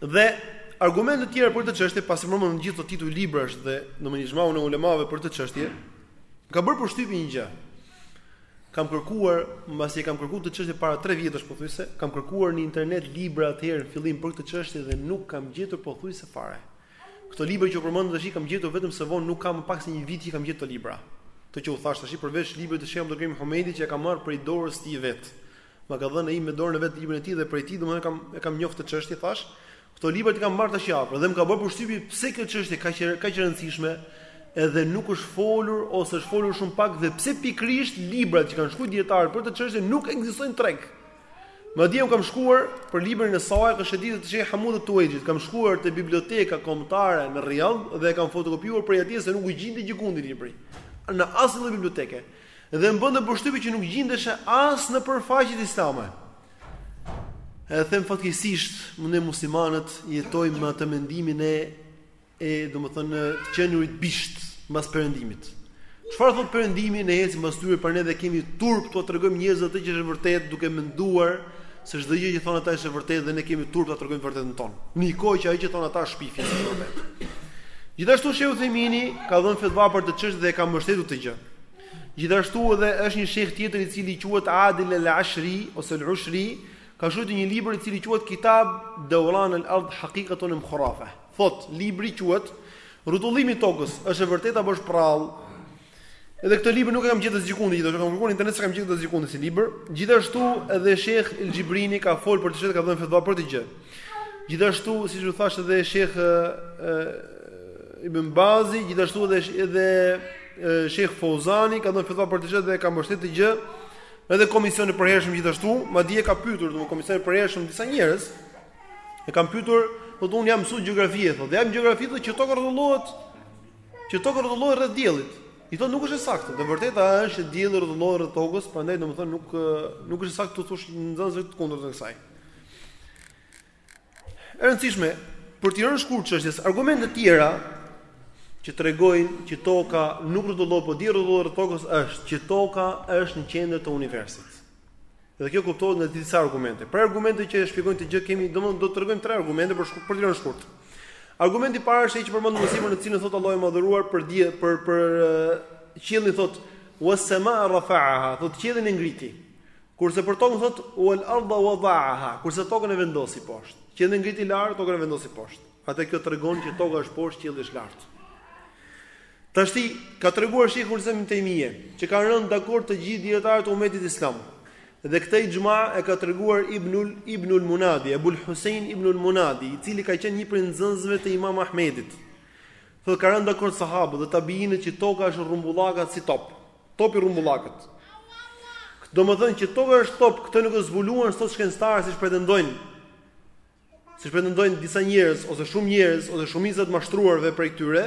Dhe argumente të tjera për këtë çështje, pasi përmendëm gjithë këto tituj librash dhe domethënë ixhmaun e ulemave për këtë çështje, ka bërë përshtypje një gjë. Kam kërkuar, mbasi e kam kërkuar këtë çështje para 3 vjetësh pothuajse, kam kërkuar në internet libra atëherë në fillim për këtë çështje dhe nuk kam gjetur pothuajse fare. Këto libra që u përmendën tash i kam gjetur vetëm së vonë, nuk ka më pak se një vit që i kam gjetë këto libra. Këto që u thash tash, përveç librit të Sheikh Abdulkarim Humejtit që e kam marrë prej dorës së tij vetë. Ma ka dhënë ai me dorën e vet librin e tij dhe prej tij domethënë kam e kam njohur këtë çështje thash. Këto libra i kam marrë tashi afër dhe më ka bërë përshtypje pse kjo çështje kaq e kaq e rëndësishme edhe nuk është folur ose është folur shumë pak dhe pse pikërisht librat që kanë shkruar dietarët për këtë çështje nuk ekzistojnë n'treg. Madje unë kam shkuar për librin e saj, kësaj dite të Sheikh Hamud të Tuejxhrit, kam shkuar te biblioteka kombëtare në Rijad dhe e kam fotokopjuar prej atje se nuk u gjinte gjëkundi libri në asnjë lloj biblioteke. Dhe më bënte përshtypje që nuk gjindeshe as nëpër faqet islame. E them fatkeqësisht, ne muslimanët jetojmë me atë mendimin e e domethënë të qenurit bisht mbas perëndimit. Çfarë thot perëndimi ne ecim mbas tyre për ne dhe kemi turp t'u tregojmë njerëzve atë që është e vërtetë duke menduar se çdo gjë që thon ata është e vërtetë dhe ne kemi turp ta tregojmë t'vërtetën tonë. Në një kohë që ajo që thon ata është shpifje e vërtetë. Gjithashtu Sheh Uthejmini ka dhënë fetva për këtë çështje dhe ka mbështetur këtë gjë. Gjithashtu edhe është një sheh tjetër i cili quhet Adil al-Ashri ose al-Ushri, ka shkruar një libër i cili quhet Kitab Dawaran al-Ard Haqiqatun am Khurafa. Thotë, libri quhet Rrotullimi i tokës, është e vërtetë apo është prallë? Edhe këtë libër nuk e kam gjetur asgjëkundi, gjithashtu kam kërkuar në internet s'e kam gjetur asgjëkundi si libër. Gjithashtu edhe Sheh El Xhibrini ka fol për të edhe ka dhënë fetva për këtë gjë. Gjithashtu, siç u thashë edhe Sheh Ibn Bazi, gjithashtu edhe edhe Sheh Feuzani ka dhënë fetva për këtë gjë dhe ka mbështetur këtë gjë. Edhe komisioni i përhershëm gjithashtu, madje kanë pyetur domethënë komisionin e përhershëm disa njerëz, E kanë pyetur, thotë un jam mësues gjeografie, thotë gjeografia thotë që toka rrotullohet që toka rrotullohet rreth diellit. I thotë nuk është e saktë, e vërteta është që dielli rrotullohet rreth tokës, prandaj domethënë nuk nuk është e saktë t'u thuash nxënësve të kundërtën e kësaj. E rëndësishme për t'i rënë shkurt çështjes, argumente të tjera që tregojnë që toka nuk rrotullohet, por dielli rrotullohet rreth tokës është që toka është në qendër të universit. Dhe kjo kuptohet nga disa argumente. Prej argumenteve që e shpjegojnë këtë gjë kemi, domthonë do të tregojmë tre argumente për shkurt, për t'i rënë shkurt. Argumenti i parë është ai që përmendëm më sipër në të cilin thotë Allahu i madhëruar për dje, për për qiellin thotë was sama rafa'aha, thotë qiellin e ngriti. Kurse për tokën thotë wal arda wada'aha, kurse tokën e vendosi poshtë. Qiellin e ngriti lart, tokën e vendosi poshtë. Atëherë kjo tregon që toka është poshtë, qielli është lart. Tashti ka treguar Shejhul Islam Ibn Tejmije, që kanë rënë dakord të gjithë dietarët e umetit islam. Dhe këtë ixhma e ka treguar Ibnul Ibnul Munadi, Ebul Husejn Ibnul Munadi, i cili ka qenë një prej nxënësve të Imam Ahmedit. Thot kanë rënë dakord sahabët dhe tabiinët që toka është rrumbullakat si top. Topi rrumbullakët. Domethënë që toka është top, këtë nuk e zbuluan sot shkencëtarët siç pretendojnë, siç pretendojnë disa njerëz ose shumë njerëz ose shumica të mashtruarve prej tyre,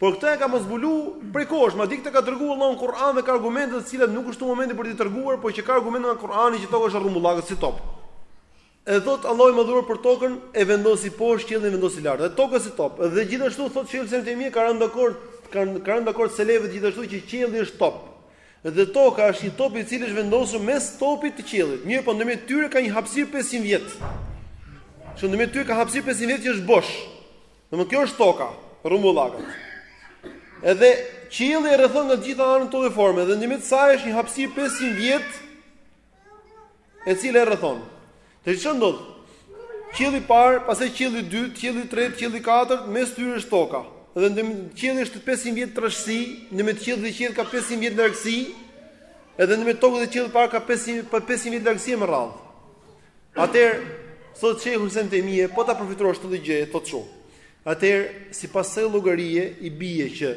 por këtë e kam zbulu prej kohësh, madje këtë e ka treguar Allahu në Kur'an dhe ka argumente të cilat nuk është momenti për t'i treguar, por që ka argumente nga Kur'ani që toka është rrumbullakët si top. Edhe thot Allahu i madhëruar për tokën e vendosi poshtë qiellin e vendosi lart. Dhe toka si top. Dhe gjithashtu thot Sheikhul Islam Tejmije kanë rënë dakord, kanë rënë dakord selefët gjithashtu që qielli është top. Dhe Toka është një top i cili është vendosur mes topit të qiellit. Mirëpo ndërmjet tyre ka një hapësirë 500 vjet. Që ndërmjet tyre ka hapësirë 500 vjet që është bosh. Domethënë kjo është Toka, rrumbullakët. Edhe qielli e rrethon nga të gjitha anët në këtë lloj forme dhe ndërmjet saj është një hapësirë 500 vjet e cila e rrethon. Që i thonë qielli i parë, pastaj qielli i dytë, qielli i tretë, qielli i katërt, mes tyre është toka. Dhe ndërmjet qielli është 500 vjet trashësi, ndërmjet qiellit dhe qiellit ka 500 vjet largësi. Edhe ndërmjet tokës dhe qiellit të parë ka 500 pa 500 vjet largësi e me radhë. Atëherë, thotë Sheikhul Islam Tejmije, po ta përfytyrosh këtë gjë, thotë çu. Atëherë, sipas kësaj llogarie i bie që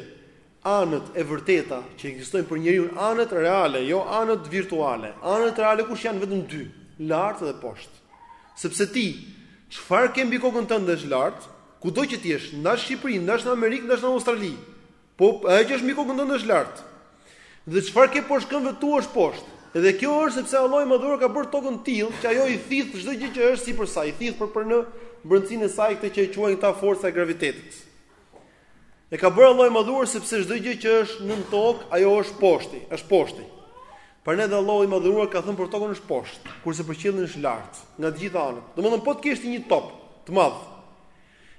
anët e vërteta që ekzistojnë për njeriun, anët reale, jo anët virtuale. Anët reale kush janë vetëm dy, lart dhe poshtë. Sepse ti çfarë ke mbi kokën tënde është lart, kudo që të jesh, ndash në Shqipëri, ndash në Amerikë, ndash në Australi. Po ajo që është mbi kokën tënde është lart. Dhe çfarë ke poshtë këmbëve të tua është poshtë. Dhe kjo është sepse Allahu i madhëruar e ka bërë tokën të tillë që ajo i thith çdo gjë që është sipër saj, i thith për për në brëndësinë e saj këtë që e quajnë këta forca e gravitetit. E ka bërë Allahu i madhëruar sepse çdo gjë që është në tokë, ajo është poshtë, është poshtë për ne dhe Allahu i madhëruar ka thënë për tokën është poshtë, kurse për qiellin është lart, nga të gjitha anët. Domethënë po të kesh një top të madh.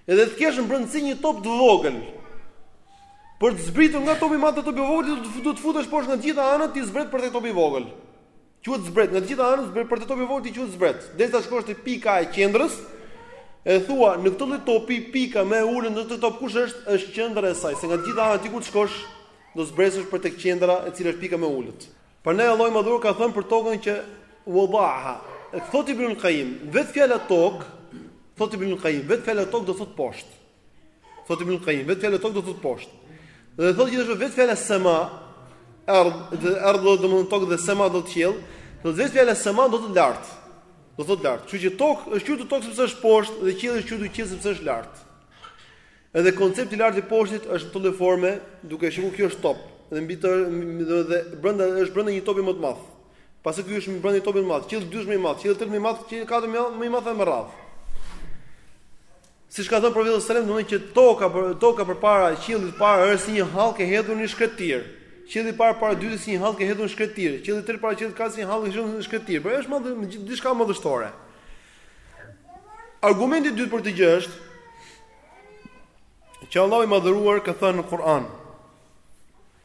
Edhe të kesh në brendësi një top të vogël. Për të zbritur nga topi i madh te topi i vogël, do të futesh poshtë nga të gjitha anët, ti zbret për tek topi i vogël. Quhet zbret, nga të gjitha anët zbret për te topi i vogël ti quhet zbret. Derisa të shkosh te pika e qendrës, e thua në këtë lloj topi pika më e ulët në këtë top kush është? Është qendra e saj, se nga të gjitha anët ti ku të shkosh, do zbresësh për tek qendra e cila është pika më e ulët. Prandaj Allahu i madhëruar ka thënë për tokën që wadaha. Thotë Ibn Qayyim, vetë fjala tokë, thotë Ibn Qayyim, vetë fjala tokë do të thotë poshtë. Thotë Ibn Qayyim, vetë fjala tokë do të thotë poshtë. Dhe thotë gjithashtu vetë fjala sema, ardh, dhe ardh do të thotë tokë dhe sema do të thotë qiell, do të vetë fjala sema do të thotë lart. Do të thotë lart. Kështu që toka është quajtur tokë sepse është poshtë dhe qielli është quajtur qiell sepse është lart. Edhe koncepti i lartit e i poshtit është në këtë lloj forme, duke qenë kjo është top dhe mbi të dhe, dhe brenda është brenda një topi më të madh. Pastaj ky është brenda një topi më të madh, qielli i dytë më i madh, qielli i tretë më i madh, qielli i katërt më i madh, më i madh me radhë. Siç ka thënë profeti sallallahu alajhi wasallam, domethënë që toka toka përpara qiellit të parë është si një hallkë e hedhur në shkretir. Qielli i parë para dytë si një hallkë e hedhur në shkretir. Qielli i tretë para qiellit katërt si një hallkë e hedhur në shkretir. Pra është diçka madhështore. Argumenti i dytë për këtë gjë është që Allahu i madhëruar ka thënë në Kur'an.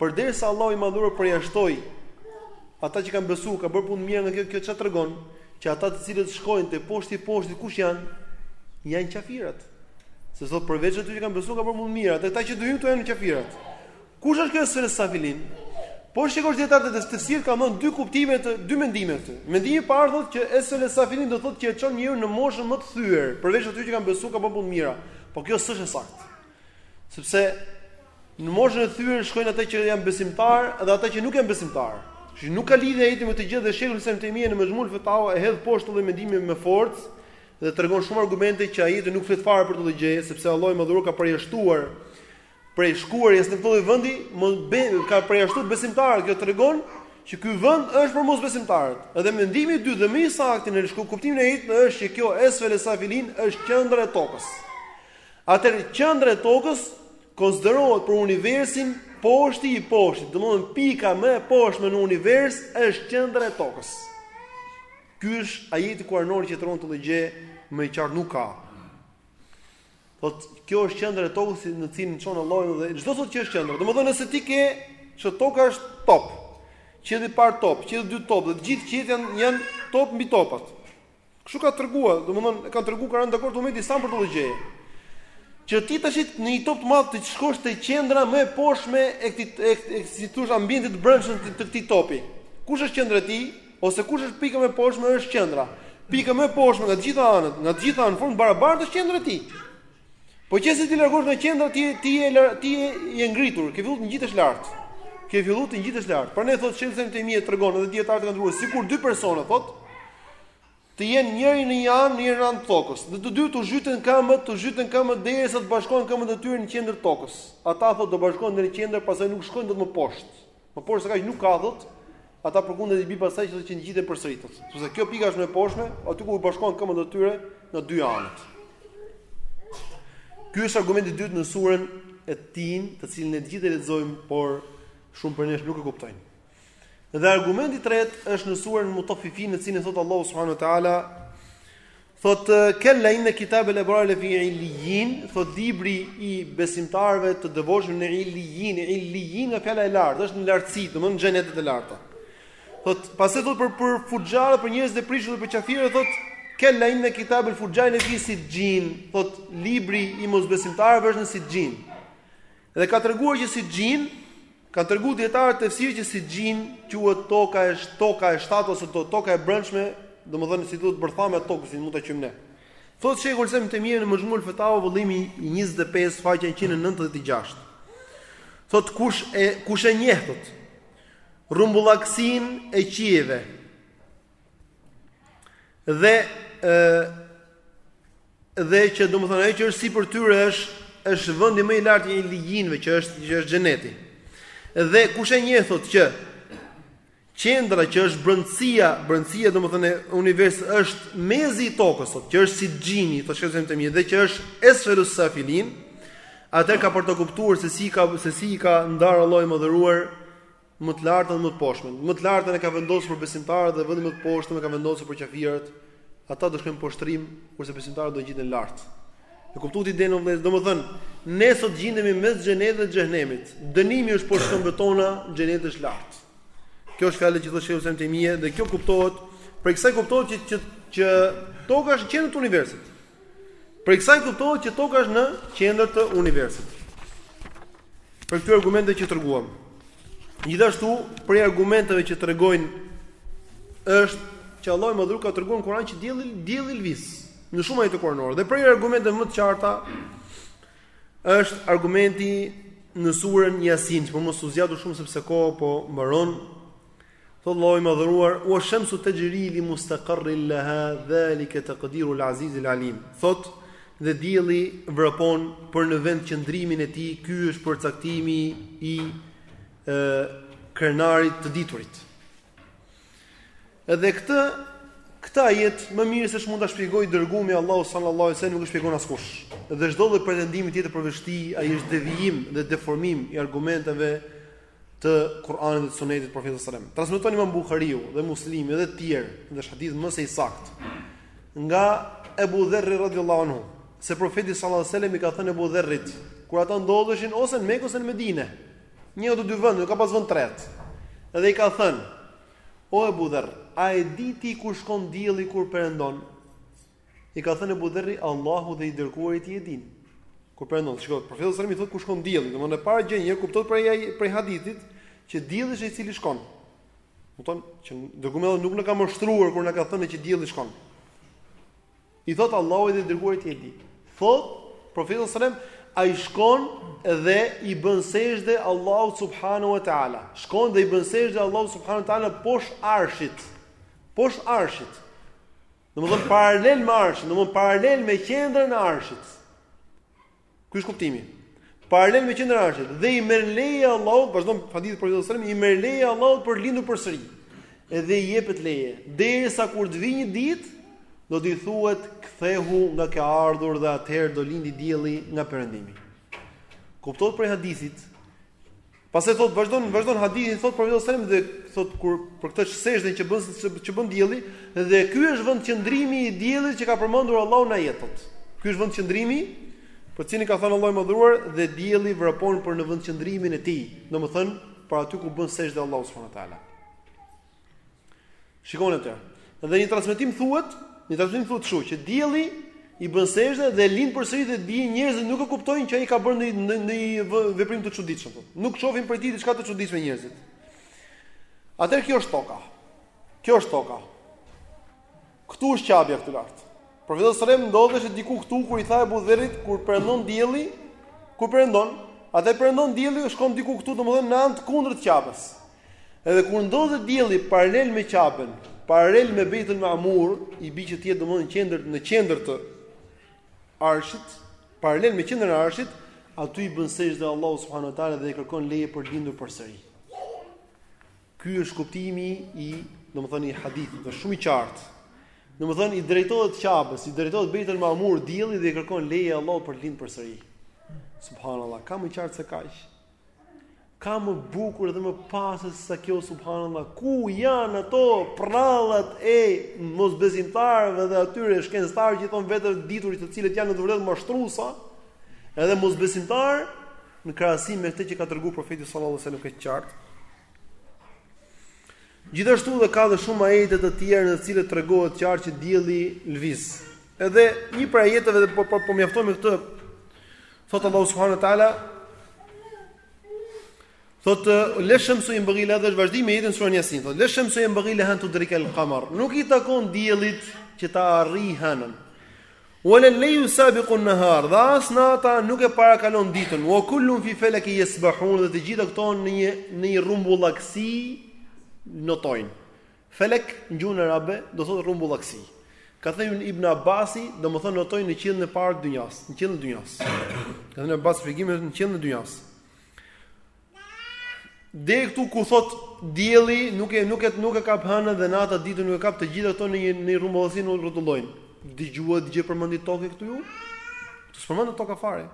Përderisa Allahu i Madhëruar përjashtoi ata që kanë besuar, kanë bërë punë të mira nga kjo, kjo çfarë tregon? Që ata të cilët shkojnë te poshti i poshtit kush janë? Janë kafirat. Se thot përveç atyre që kanë besuar kanë bërë punë të mira, ata këta që do hyjnë këtu janë kafirat. Kush është kjo esfele safilin? Po të shikosh dijetarët e tefsirit kanë dhënë dy kuptime, dy mendime këtu. Mendimi i parë thotë që esfele safilin do thotë që e çon njeriun në moshën më të thyer, përveç atyre që kanë besuar kanë bërë punë të mira. Po kjo s'është e saktë. Sepse në moshën e thyer shkojnë ata që janë besimtarë dhe ata që nuk janë besimtarë. Kështu që nuk ka lidhje ajeti me këtë gjë dhe Shejhul Islam Ibn Tejmije në Mexhmul Fetava e hedh poshtë këtë mendim me forcë dhe tregon shumë argumente që ajeti nuk flet fare për këtë gjë sepse Allahu i madhëruar ka përjashtuar prej shkuarjes në këtë vendi më be, ka përjashtuar besimtarët kjo tregon që ky vend është për mosbesimtarët edhe mendimi i dytë dhe më i saktë në kuptimin e ajetit është që kjo esfele safilin është qendra e tokës Atëherë qendra e tokës konsiderohet për universin poshti i poshtit, domthonë pika më e poshtme në univers është qendra e tokës. Ky është ajeti kuranor që tregon këtë gjë më i qartë nuk ka. Thot kjo është qendra e tokës në cilin çon Allahu dhe ç'do të thotë që është qendra. Domethënë nëse ti ke që toka është top. Qielli i parë top, qielli i dytë top, dhe të gjithë qiejt janë janë top mbi topat. Kështu ka treguar, domethënë e kanë treguar kanë rënë dakord umeti islam për këtë gjë. Që ti tash në një top të madh të shkosh te qendra më e poshtme e këtij e si të thuash ambientit të brendshëm të këtij topi. Kush është qendra e tij ose kush është pika më e poshtme është qendra. Pika më e poshtme nga të gjitha anët, nga të gjitha anët në formë të barabartë është qendra e tij. Po qe se ti largohesh nga qendra ti ti je ti je i ngritur, ke filluar të ngjitesh lart. Ke filluar të ngjitesh lart. Prandaj thotë Shejhul Islam Ibn Tejmije tregon edhe dijetarët kanë treguar sikur dy persona thot të jenë njëri në një anë, njëri në një anë të tokës. Dhe të dy t'u zhyten këmbët, t'u zhyten këmbët derisa të bashkohen këmbët e tyre në qendër të tokës. Ata thot do bashkohen në qendër, pastaj nuk shkojnë dot më poshtë. Më poshtë se kaq nuk ka thot, ata përkundrazi i bie pastaj që të ngjiten përsëri thot. Sepse kjo pika është më e poshtme, aty ku u bashkuan këmbët e tyre në dy anët. Ky është argumenti i dytë në surën e Tin, të cilin ne të gjithë e lexojmë, por shumë prej nesh nuk e kuptojmë. Dhe argumenti i tretë është në surën Mutaffifin, në cilin thot Allahu subhanahu wa taala Thot kella inna kitab al abrar la fi illiyin, thot libri i besimtarëve të devotshëm në illiyin, illiyin nga fjala e lartë, është në lartësi, domthonë në xhenetet e larta. Thot pasi thot për për fuxharët, për njerëzit e prishur dhe për qafirët thot kella inna kitab al fujjar la fi sijjin, thot libri i mosbesimtarëve është në sijjin. Dhe ka treguar që Sixhin, kanë treguar dietarët e tefsirit që Sixhin quhet toka e toka e shtatë ose do toka e brendshme, domethënë si t'quhet bërthamë e tokës, si mund ta quajmë ne. Thotë Shejhul Islam Ibn Tejmije në Mexhmu el Fetawa vëllimi i 25 faqja 196. Thotë kush e kush e njeh thotë rrumbullakësinë e qiejve. Dhe ë dhe që domethënë ajo që është sipër tyre është është vendi më i lartë i illijinëve që është që është xheneti. Dhe kush e njeh thotë që qendra që është brëndësia, brëndësia domethënë e universit është mezi i tokës, thot, që është sixhini, thot Shejhul Islam Tejmije, dhe që është esfelus safilin, atëherë ka për të kuptuar se si ka, se si i ka ndarë Allahu i Madhëruar më të lartën dhe më të poshtmen. Më të lartën e ka vendosur për besimtarët dhe vendin më të poshtëm e ka vendosur për qafirët. Ata do shkojnë poshtrim, kurse besimtarët do ngjiten lart. E kuptuat idenë vëllezër, domethënë, ne sot gjindemi mes xhenetit dhe xhehenemit. Dënimi është poshtë këmbëve tona, xheneti është lart. Kjo është fjalë që thotë Sheikhul Islam Tejmije dhe kjo kuptohet, prej kësaj kuptohet që që, që toka është qendër e universit. Prej kësaj kuptohet që toka është në qendër të universit. Prej këtyre argumenteve që treguam. Gjithashtu, prej argumenteve që tregojnë është që Allahu i Madhëruar ka treguar në Kur'an që dielli dielli lëviz në shumë ajete kuranore. Dhe prej argumenteve më të qarta është argumenti në surën Yasin, që për mos u zgjatur shumë sepse koha po mbaron. Thotë Allahu i Madhëruar, Wa shamsu tajri li mustaqarrin laha, dhalike taqdiru al-aziz al-alim. Thotë, Dhe dielli vrapon për në vend qëndrimin e tij, ky është përcaktimi i ë krenarit të diturit. Edhe këtë këtë ajet më mirë se ç'mund ta shpjegoj i dërguari i Allahut sallallahu alaihi wasallam nuk e shpjegon askush. Dhe çdo lloj pretendimi tjetër përveç tij, ai është devijim dhe deformim i argumenteve të Kur'anit dhe të Sunetit të Profetit sallallahu alajhi wasallam. Transmeton Imam Buhariu dhe Muslimi dhe të tjerë, dhe është hadith më se i saktë. Nga Ebu Dherri radhiyallahu anhu, se Profeti sallallahu alajhi wasallam i ka thënë Ebu Dherrit, kur ata ndodheshin ose në Mekë ose në Medinë, një nga dy vendet, nuk ka pas vend tret. Dhe i ka thënë: O Ebu Dherr, a e di ti ku shkon dielli kur perëndon? I ka thënë Abu Dherri, Allahu dhe i dërguari i tij e din. Kur perëndon, shikoj, profeti sallallahu alajhi i thotë ku shkon dielli, domthonë e para gjë që kupton prej ai prej hadithit që dielli është ai i cili shkon. Kupton që i dërgumi Allahut nuk na ka mështruar kur na ka thënë që dielli shkon. I thot Allahu dhe i dërguari i tij e di. Thot profeti sallallahu alajhi wasallam ai shkon dhe i bën sexhde Allahut subhanahu wa taala. Shkon dhe i bën sexhde Allahut subhanahu wa taala poshtë arshit. Poshtë arshit. Domethënë paralel me arshin, domethënë paralel me qendrën e arshit. Ky është kuptimi. Paralel me qendrën e arshit dhe i merr leje Allahut, vazhdon hadithin profeti alejhi selam, i merr leje Allahut për të lindur përsëri. Edhe i jepet leje, derisa kur të vijë një ditë, do t'i thuhet kthehu nga ke ardhur dhe atëherë do lindi dielli nga perëndimi. Kuptohet prej hadithit Pastaj thot vazhdon vazhdon hadithin thot profeti sallallahu alajhi wasallam dhe thot kur për këtë sexhde që bën që bën dielli dhe ky është vend qëndrimi i diellit që ka përmendur Allahu në ajet thot. Ky është vend qëndrimi për cilin ka thënë Allahu i madhëruar dhe dielli vrapon për në vend qëndrimin e tij, domethënë për aty ku i bën sexhde Allahut subhanahu wa taala. Shikoni atë. Dhe në një transmetim thuhet, në një transmetim thuhet kështu që dielli i bën sexhde dhe lind përsëri dhe di njerëzit nuk e kuptojnë që ai ka bërë një veprim të çuditshëm. Po. Nuk shohin prej tij diçka të çuditshme njerëzit. Atëherë kjo është toka. Kjo është toka. Këtu është qabja këtu lart. Profeti alejhi selam ndodheshe diku këtu kur i tha Ebu Dherrit kur perëndon dielli, kur perëndon, atje perëndon dielli shkon diku këtu domethënë në anë të kundërt të qabës. Edhe kur ndodhet dielli paralel me Qaben, paralel me Bejtul Ma'mur, i bi që të jetë domthonë në qendër në qendër të Arshit, paralel me qendrën e Arshit, aty i bën sexhde Allahut subhanahu wa taala dhe i kërkon leje për të lindur përsëri. Ky është kuptimi i, domethënë i hadithit, është shumë i qartë. Domethënë i drejtohet Qabes, i drejtohet Bejtul Ma'mur dielli dhe i kërkon leje Allahut për të lindur përsëri. Subhanallah, ka më qartë se kaq? Ka më bukur dhe më pastër se sa kjo subhanallah. Ku janë ato prallat e mosbesimtarëve dhe atyre shkencëtarë që i thon vetes të ditur të cilët janë në të vërtetë mashtruesa, edhe mosbesimtarë në krahasim me këtë që ka treguar profeti sallallahu alajhi wasallam është e qartë. Gjithashtu dhe ka dhe shumë ajete të tjera në të cilat tregohet qartë që dielli lviz. Edhe një prej ajeteve dhe po po, po mjaftoj me këtë. Thot Allahu subhanahu wa taala Thot lesh-shemsu jembegi leha edhe është vazhdim me ajetin në suren Yasin. Thot lesh-shemsu jembegi leha en tudrikel qamar. Nuk i takon diellit që ta arrijë hënën. Wa la lejlu sabiqu an-nahar, dhe as nata nuk e parakalon ditën, wa kullun fi falakin yasbahun, dhe të gjitha këto në një në një rrumbullakësi notojnë. Felek në gjuhën arabe do thotë rrumbullakësi. Ka thënë Ibn Abbasi, domethënë notojnë në qiellin e parë të dynjas, në qiellin e dynjas. Ka thënë Abbas në shpjegimin në qiellin e dynjas. Deri këtu ku thot dielli nuk e nuk e nuk e kap hënën dhe nata ditën nuk e kap të gjitha këto në një në rrumbullsi u rrotullojnë. Dëgjuat gjë përmendi tokë këtu ju? S'përmendet toka fare.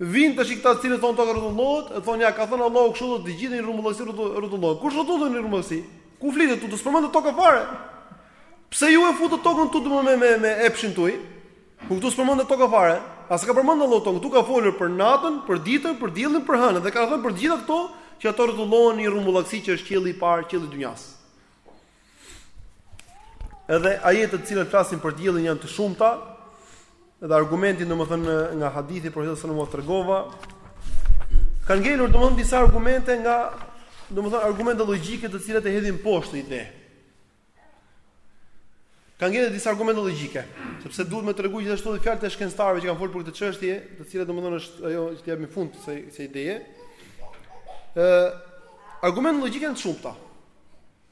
Vin tash këta të cilët thon toka rrotullohet, e thon ja ka thënë Allahu kështu do të gjithë në rrumbullsi rrotullohen. Kush rrotullon në rrumbullsi? Ku flitet ktu s'përmendet toka fare. Pse ju e futët tokën ktu me me me epshin tuaj? Po këtu s'përmendet toka fare, as ka përmendë Allahu tokë, këtu ka folur për natën, për ditën, për diellin, për hënën dhe ka thënë për gjitha këto që ato rrotullohen në një rrumbullaksi që është qielli i parë, qielli i dynjas. Edhe ajetet të cilat flasin për diellin janë të shumta. Edhe argumenti domethënë nga hadithi i profetit sallallahu alajhi tregova ka ngelur domethënë disa argumente nga domethënë argumente logjike të cilat e hedhin poshtë ide. Ka ngelur edhe disa argumente logjike, sepse duhet me tregu gjithashtu edhe fjalët e shkencëtarëve që kanë folur për këtë çështje, të cilat domethënë është ajo që t'i japim fund kësaj ideje. Ë argumentet logjike janë të shumta.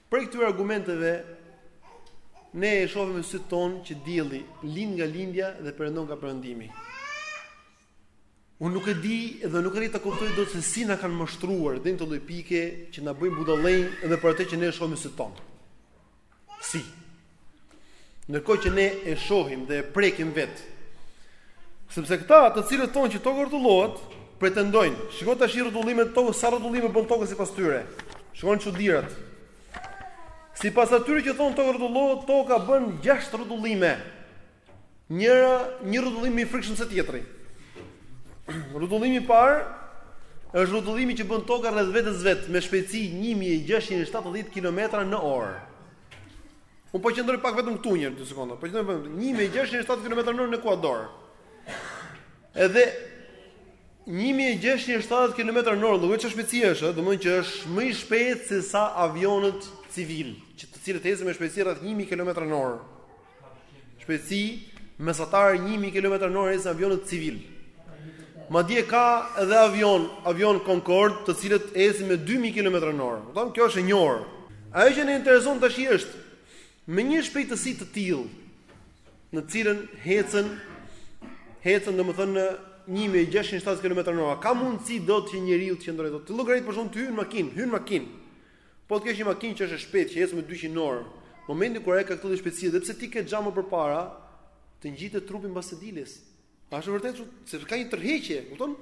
Prej këtyre argumenteve ne e shohim me sytë tonë që dielli lind nga lindja dhe perëndon nga perëndimi. Unë nuk e di dhe nuk arrij ta kuptoj dot se si na kanë mashtruar deri në këtë lloj pike që na bëjnë budallenj edhe për atë që ne e shohim me sytë tonë. Si? Ndërkohë që ne e shohim dhe e prekim vet. Sepse këta, të cilët thonë që toka rrotullohet, pretendojnë, shikoji tashi rrotullimet e tokës, sa rrotullime bën toka sipas tyre. Shikoni çudirat. Sipas atyre që thonë toka rrotullohet, toka bën 6 rrotullime. Njëra, një rrotullim më i frikshëm se tjetri. Rrotullimi i parë është rrotullimi që bën toka rreth vetes vet me shpejtësi 1670 kilometra në orë. Unë po qëndroj pak vetëm këtu një dy sekonda. Po qëndroj 1670 kilometra në orë në Ekuador. Edhe 1670 kilometra në orë, llogarit ça shpejtësi është, domethënë që është më i shpejtë se sa avionët civilë, që të cilët ecin me shpejtësi rreth 1000 kilometra në orë. Shpejtësi mesatare 1000 kilometër në orë ecin avionët civil. Madje ka edhe avion, avion Concorde, të cilët ecin me 2000 kilometër në orë. Kupton? Kjo është e njohur. Ajo që na intereson tashi është me një shpejtësi të tillë në të cilën ecën ecën domethënë 1670 km/h. Ka mundësi dot që njeriu të qëndrojë dot. Të llogarit për shembull ti hyn n'makinë, hyn n'makinë. Po të kesh një makinë që është e shpejtë, që ecë me dyqind në orë, momentin kur ajo ka këtë lloj shpejtësie dhe pse ti ke xhamë përpara, të ngjitet trupi mbas sedilies. A është vërtet kështu? Se ka një tërheqje, kupton?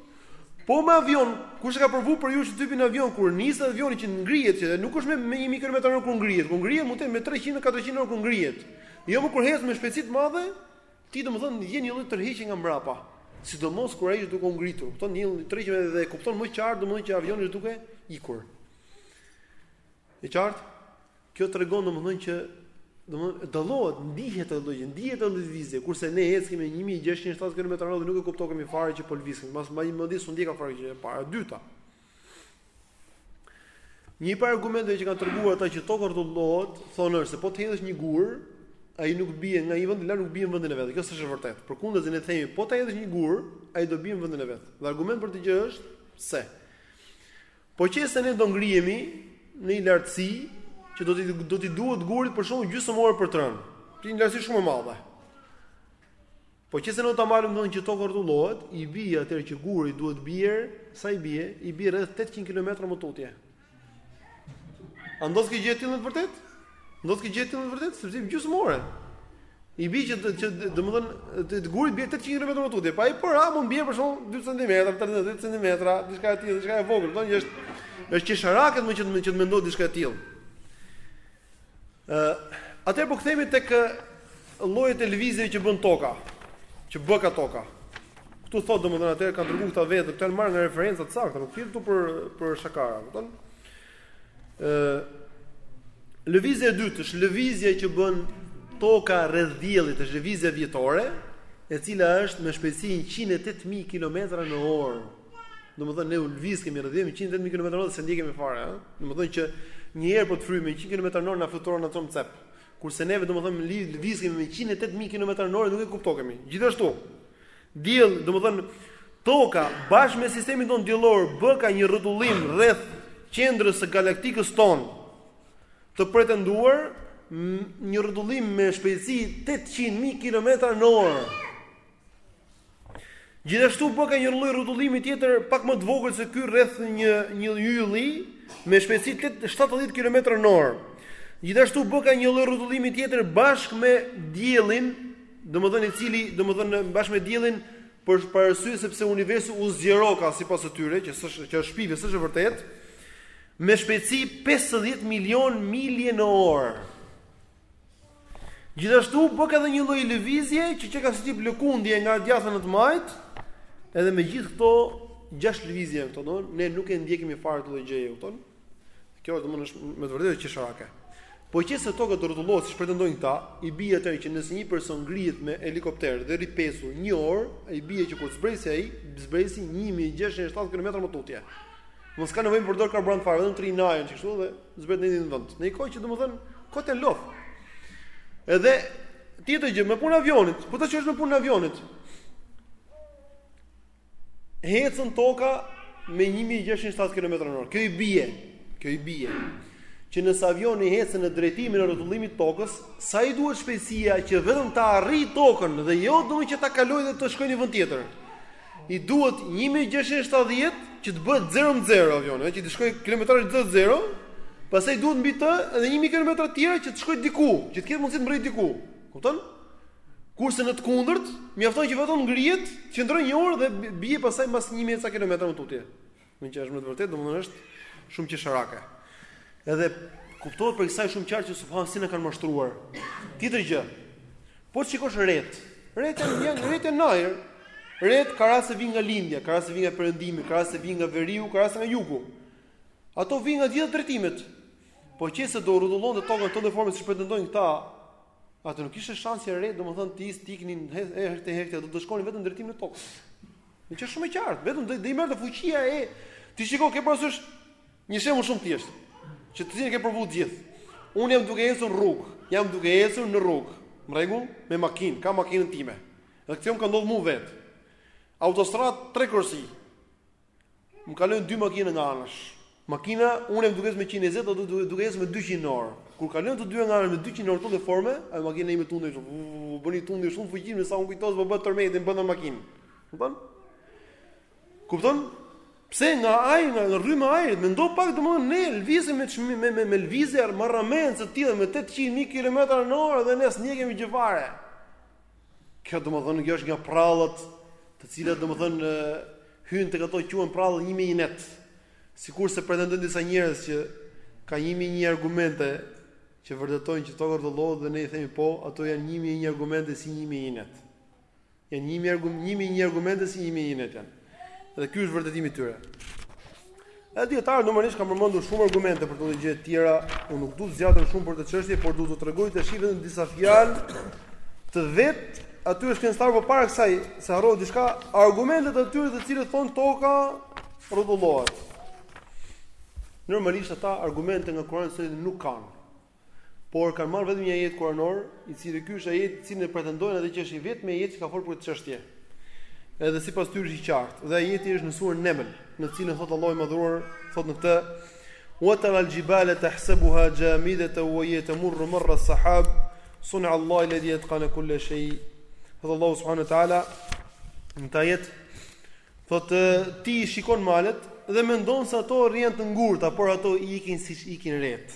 Po me avion, kush e ka provu për ju që t'hipin avion kur nis avioni që ngrihet, që nuk është me 1000 kilometra në orë kur ngrihet, kur ngrihet mund të jetë 300 a 400 në orë kur ngrihet. Jo më kur ec me shpejtësi të madhe, ti domethënë ndien një lloj tërheqje nga mbrapa. Sidomos kur ai është duke u ngritur, kupton? Një tërheqje dhe e kupton më qartë domethënë që avioni është duke ikur. E qartë? Kjo tregon domethënë që domethënë, dallohet, ndihet ajo lëvizje, ndihet ajo lëvizje, kurse ne eckemi me 1670 km në orë, nuk e kuptokemi fare që po lëvizim, mbas, domethënë, s'u ndjeka fare, kjo e para, e dyta. Një prej argumenteve që kanë treguar ata që toka rrotullohet, thonë është, se po të hedhësh një gur, ai nuk bie nga ai vend, pra nuk bie në vendin e vet, kjo s'është e vërtetë, përkundrazi ne themi, po të hedhësh një gur, ai do bie në vendin e vet, dhe argument për këtë gjë është, se, Po qe se ne do ngrihemi në një lartësi që do t'i do t'i duhet gurit për shembull gjysmë ore për të rënë. Te një lartësi shumë e madhe. Po qe se ne do ta marrim domethënë që toka rrotullohet, i bie atëherë që guri duhet bjerë, sa i bie? I bie rreth 800 kilometra më tutje. A ndodh kjo gjë e tillë në të vërtetë? Ndodh kjo gjë në vërtet sepse për gjysmë ore. I bie që që domethën të të guri t'bie 800 km më tutje. Pa ai por ha mund bie për shembull 2 cm, a 3 cm, diçka e tillë, diçka e vogël, domethën është është qesharake që që të mendosh diçka e tillë. Ë, atëherë po kthehemi tek llojet e lëvizjeve që bën toka, që bëka toka. Ktu thotë domethën e kanë treguar këta vetë, kanë marrë nga referenca të sakta, nuk flitet këtu për për shakara, kupton? Ë Lëvizja e dytë është lëvizja që bën toka rreth diellit, është lëvizja vjetore, e cila është me shpejtësi 108.000 kilometra në orë. Domethënë ne u lëvizkemi rreth 108.000 kilometra në orë s'e ndjekemi fare, ëh. Domethënë që një erë po të fryjë me 100 kilometra në orë na fluturon na çon cep. Kurse neve domethënë lëvizkemi me 108.000 kilometra në orë nuk e kuptokemi. Gjithashtu, Diell, domethënë Toka bashkë me sistemin tonë diellor bëka një rrotullim rreth qendrës së galaktikës tonë të pretenduar një rrotullim me shpejtësi 800.000 kilometra në orë. Gjithashtu bëka një lloj rrotullimi tjetër pak më të vogël se ky rreth një një ylli me shpejtësi 70 kilometra në orë. Gjithashtu bëka një lloj rrotullimi tjetër bashkë me diellin Domethënë i cili, domethënë bashkë me diellin për për arsye sepse universi u zgjeroka sipas atyre, që është që është shpifje, s'është e vërtetë, me shpejtësi 50 milion milje në orë. Gjithashtu bëka edhe një lloj lëvizje që qenka si tip lëkundje nga e djathta në të majtë, edhe me gjithë këto gjashtë lëvizje, këto do, ne nuk e ndjekemi fare këtë lloj gjëje, kupton? Kjo është domethënë është me të vërtetë qesharake. Po që se toka do rrotullohej siç pretendojnë këta, i bie atë që nëse një person ngrihet me helikopter dhe rri pezull një orë, i bie që kur zbresi ai, zbresi 1670 kilometra më tutje. Më s'ka nevojë të përdor karburant fare, vetëm të rrijë në ajër kështu dhe zbret në një vend. Në një kohë që domethënë kot e lodh. Edhe tjetër gjë, me punën e avionit, po tash është me punën e avionit. Ecën toka me një mijë e gjashtëqind e shtatëdhjetë kilometra në orë. Kjo i bie, kjo i bie që nëse avioni ecën në drejtimin e rrotullimit të tokës, sa i duhet shpejtësia që vetëm ta arrijë tokën dhe jo më që ta kalojë dhe të shkojë në vend tjetër. I duhet 1670 që të bëhet 0 me 0 avioni, që të shkojë kilometrazhi 0 me 0, pastaj duhet mbi të edhe 1000 kilometra të tjera që të shkojë diku, që të ketë mundësi të mbërrijë diku. Kupton? Kurse në të kundërt, mjafton që vetëm të ngrihet, qëndron një orë dhe bie pastaj mbas 1000 e ca kilometra më tutje. Që është me të vërtetë, domethënë është shumë qesharake. Edhe kuptohet prej kësaj shumë qartë që subhan si na kanë mashtruar. Tjetër gjë. Po të shikosh retë. Retë janë, retë në ajër. Retë ka raste vijnë nga lindja, ka raste vijnë nga perëndimi, ka raste vijnë nga veriu, ka raste nga jugu. Ato vijnë nga të gjitha drejtimet. Po që se do rrotullohej toka në këtë lloj forme siç pretendojnë këta, ato nuk kishte shans retë, domethënë t'i t'i iknin herë andej herë këtej, do të shkonin vetëm në drejtimin e tokës. Që është shumë e qartë, vetëm do i merrte fuqia e ti shikoj ke parasysh një shembull shumë të thjeshtë, që e keni provu të gjithë. Unë jam duke ecur në rrugë, jam duke ecur në rrugë, në rregull, me makinë, kam makinën time. Dhe kjo gjë më ka ndodhur mua vetë. Autostradë tre korsi. Më kalojnë dy makina nga anash. Makina, unë jam duke ecë me 120, ato duke duke ecë me 200 në orë. Kur kalojnë të dyja nga anash me 200 në orë në këtë lloj forme, ajo makina ime tundet kështu, bën një tundje shumë të fuqishme sa unë kujtoja po bëhet tërmet brenda makinës. Kupton? Kupton? Pse nga ajri, nga rryma e ajrit, mendo pak domethënë ne lvizim me çmi, me me, me lvizje marramendëse të tilla me 800.000 kilometra në orë dhe ne s'ndjekemi gjë fare. Kjo domethënë kjo është nga prallat të cilat domethënë Hyjnë tek ato quhen prrallat e një mijë e një net. Sikurse pretendojnë disa njerëz që ka një mijë e një argumente që vërtetojnë që toka rrotullohet dhe ne i themi po, ato janë një mijë e një argumente si një mijë e një net. Janë një mijë argum, një mijë e një argumente si një mijë e një net janë. Dhe ky është vërtetimi i tyre. Edhe dijetarët normalisht kanë përmendur shumë argumente për këtë edhe gjëra të tjera, unë nuk dua të zgjatem shumë për këtë çështje, por dua t'ju tregoj tashi vetëm disa fjalë të vetë atyre shkencëtarëve po para kësaj se harrova diçka argumentet e tyre të cilët thonë toka rrotullohet normalisht ata argumente nga Kurani e Suneti nuk kanë Por kanë marrë vetëm një ajet kuranor, i cili ky është ajeti të cilin e pretendojnë ata që është i vetmi ajet që ka folur për këtë çështje. Edhe sipas tyre është i qartë. Dhe ajeti është në surën Neml, në të cilën thot Allahu i madhuar, thot në këtë: "Wa tara al-jibala tahsabuha jamidatan wa hiya tamurru marra as-sahab, sun'a Allahu alladhi atqana kulla shay." Thot Allahu subhanahu wa taala në këtë ajet Thotë, ti i shikon malet dhe mendon se ato rrien të ngurta, por ato ikin siç ikin ret.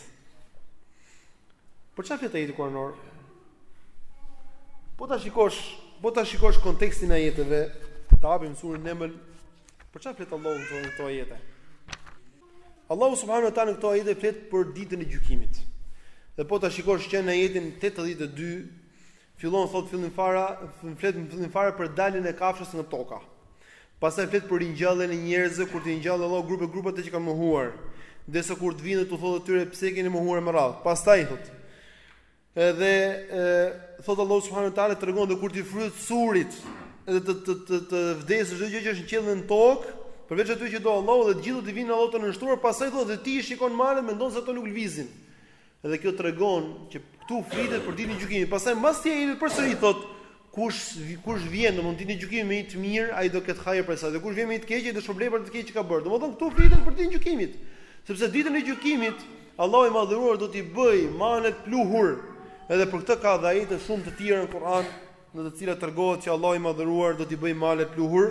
Për çfarë flet ajeti kuranor? Po ta shikosh, po ta shikosh kontekstin e ajeteve, ta hapim suren Neml, për çfarë flet Allahu në këto, këto ajete? Allahu subhanahu wa taala në këto ajete flet për ditën e gjykimit. Dhe po ta shikosh që në ajetin 82 Fillon thotë fillim fare, flet në fillim fare për daljen e kafshës nga toka. Pastaj flet për ringjalljen e njerëzve kur të ringjallë Allahu grupe grupe ata që kanë mohuar, derisa kur të vinë të thotë atyre pse keni mohuar me radhë. Pastaj thotë Edhe e, thot Allahu subhanahu wa taala tregon dhe kur ti fryhet surit edhe të të të, të vdesë çdo gjë që është në qiell e në tok, përveç atyre që do Allahu dhe të gjithë do të vinë Allahu të nënshtruar, pastaj thotë dhe ti shikon malet mendon se ato nuk lvizin. Dhe kjo tregon që këtu flitet për ditën e gjykimit. Pastaj mbas tij ai përsëri thot, kush kush vjen domthonë ditën e gjykimit me një të mirë, ai do ketë hajër prej saj. Dhe kush vjen me një të keq, ai do shpërblehet për të keq që ka bërë. Domthonë këtu flitet për ditën e gjykimit. Sepse ditën e gjykimit Allahu i madhëruar do t'i bëj malet pluhur. Edhe për këtë ka dhe ajete shumë të tjera në Kur'an, në të cilat tregohet se Allahu i madhëruar do t'i bëj malet pluhur.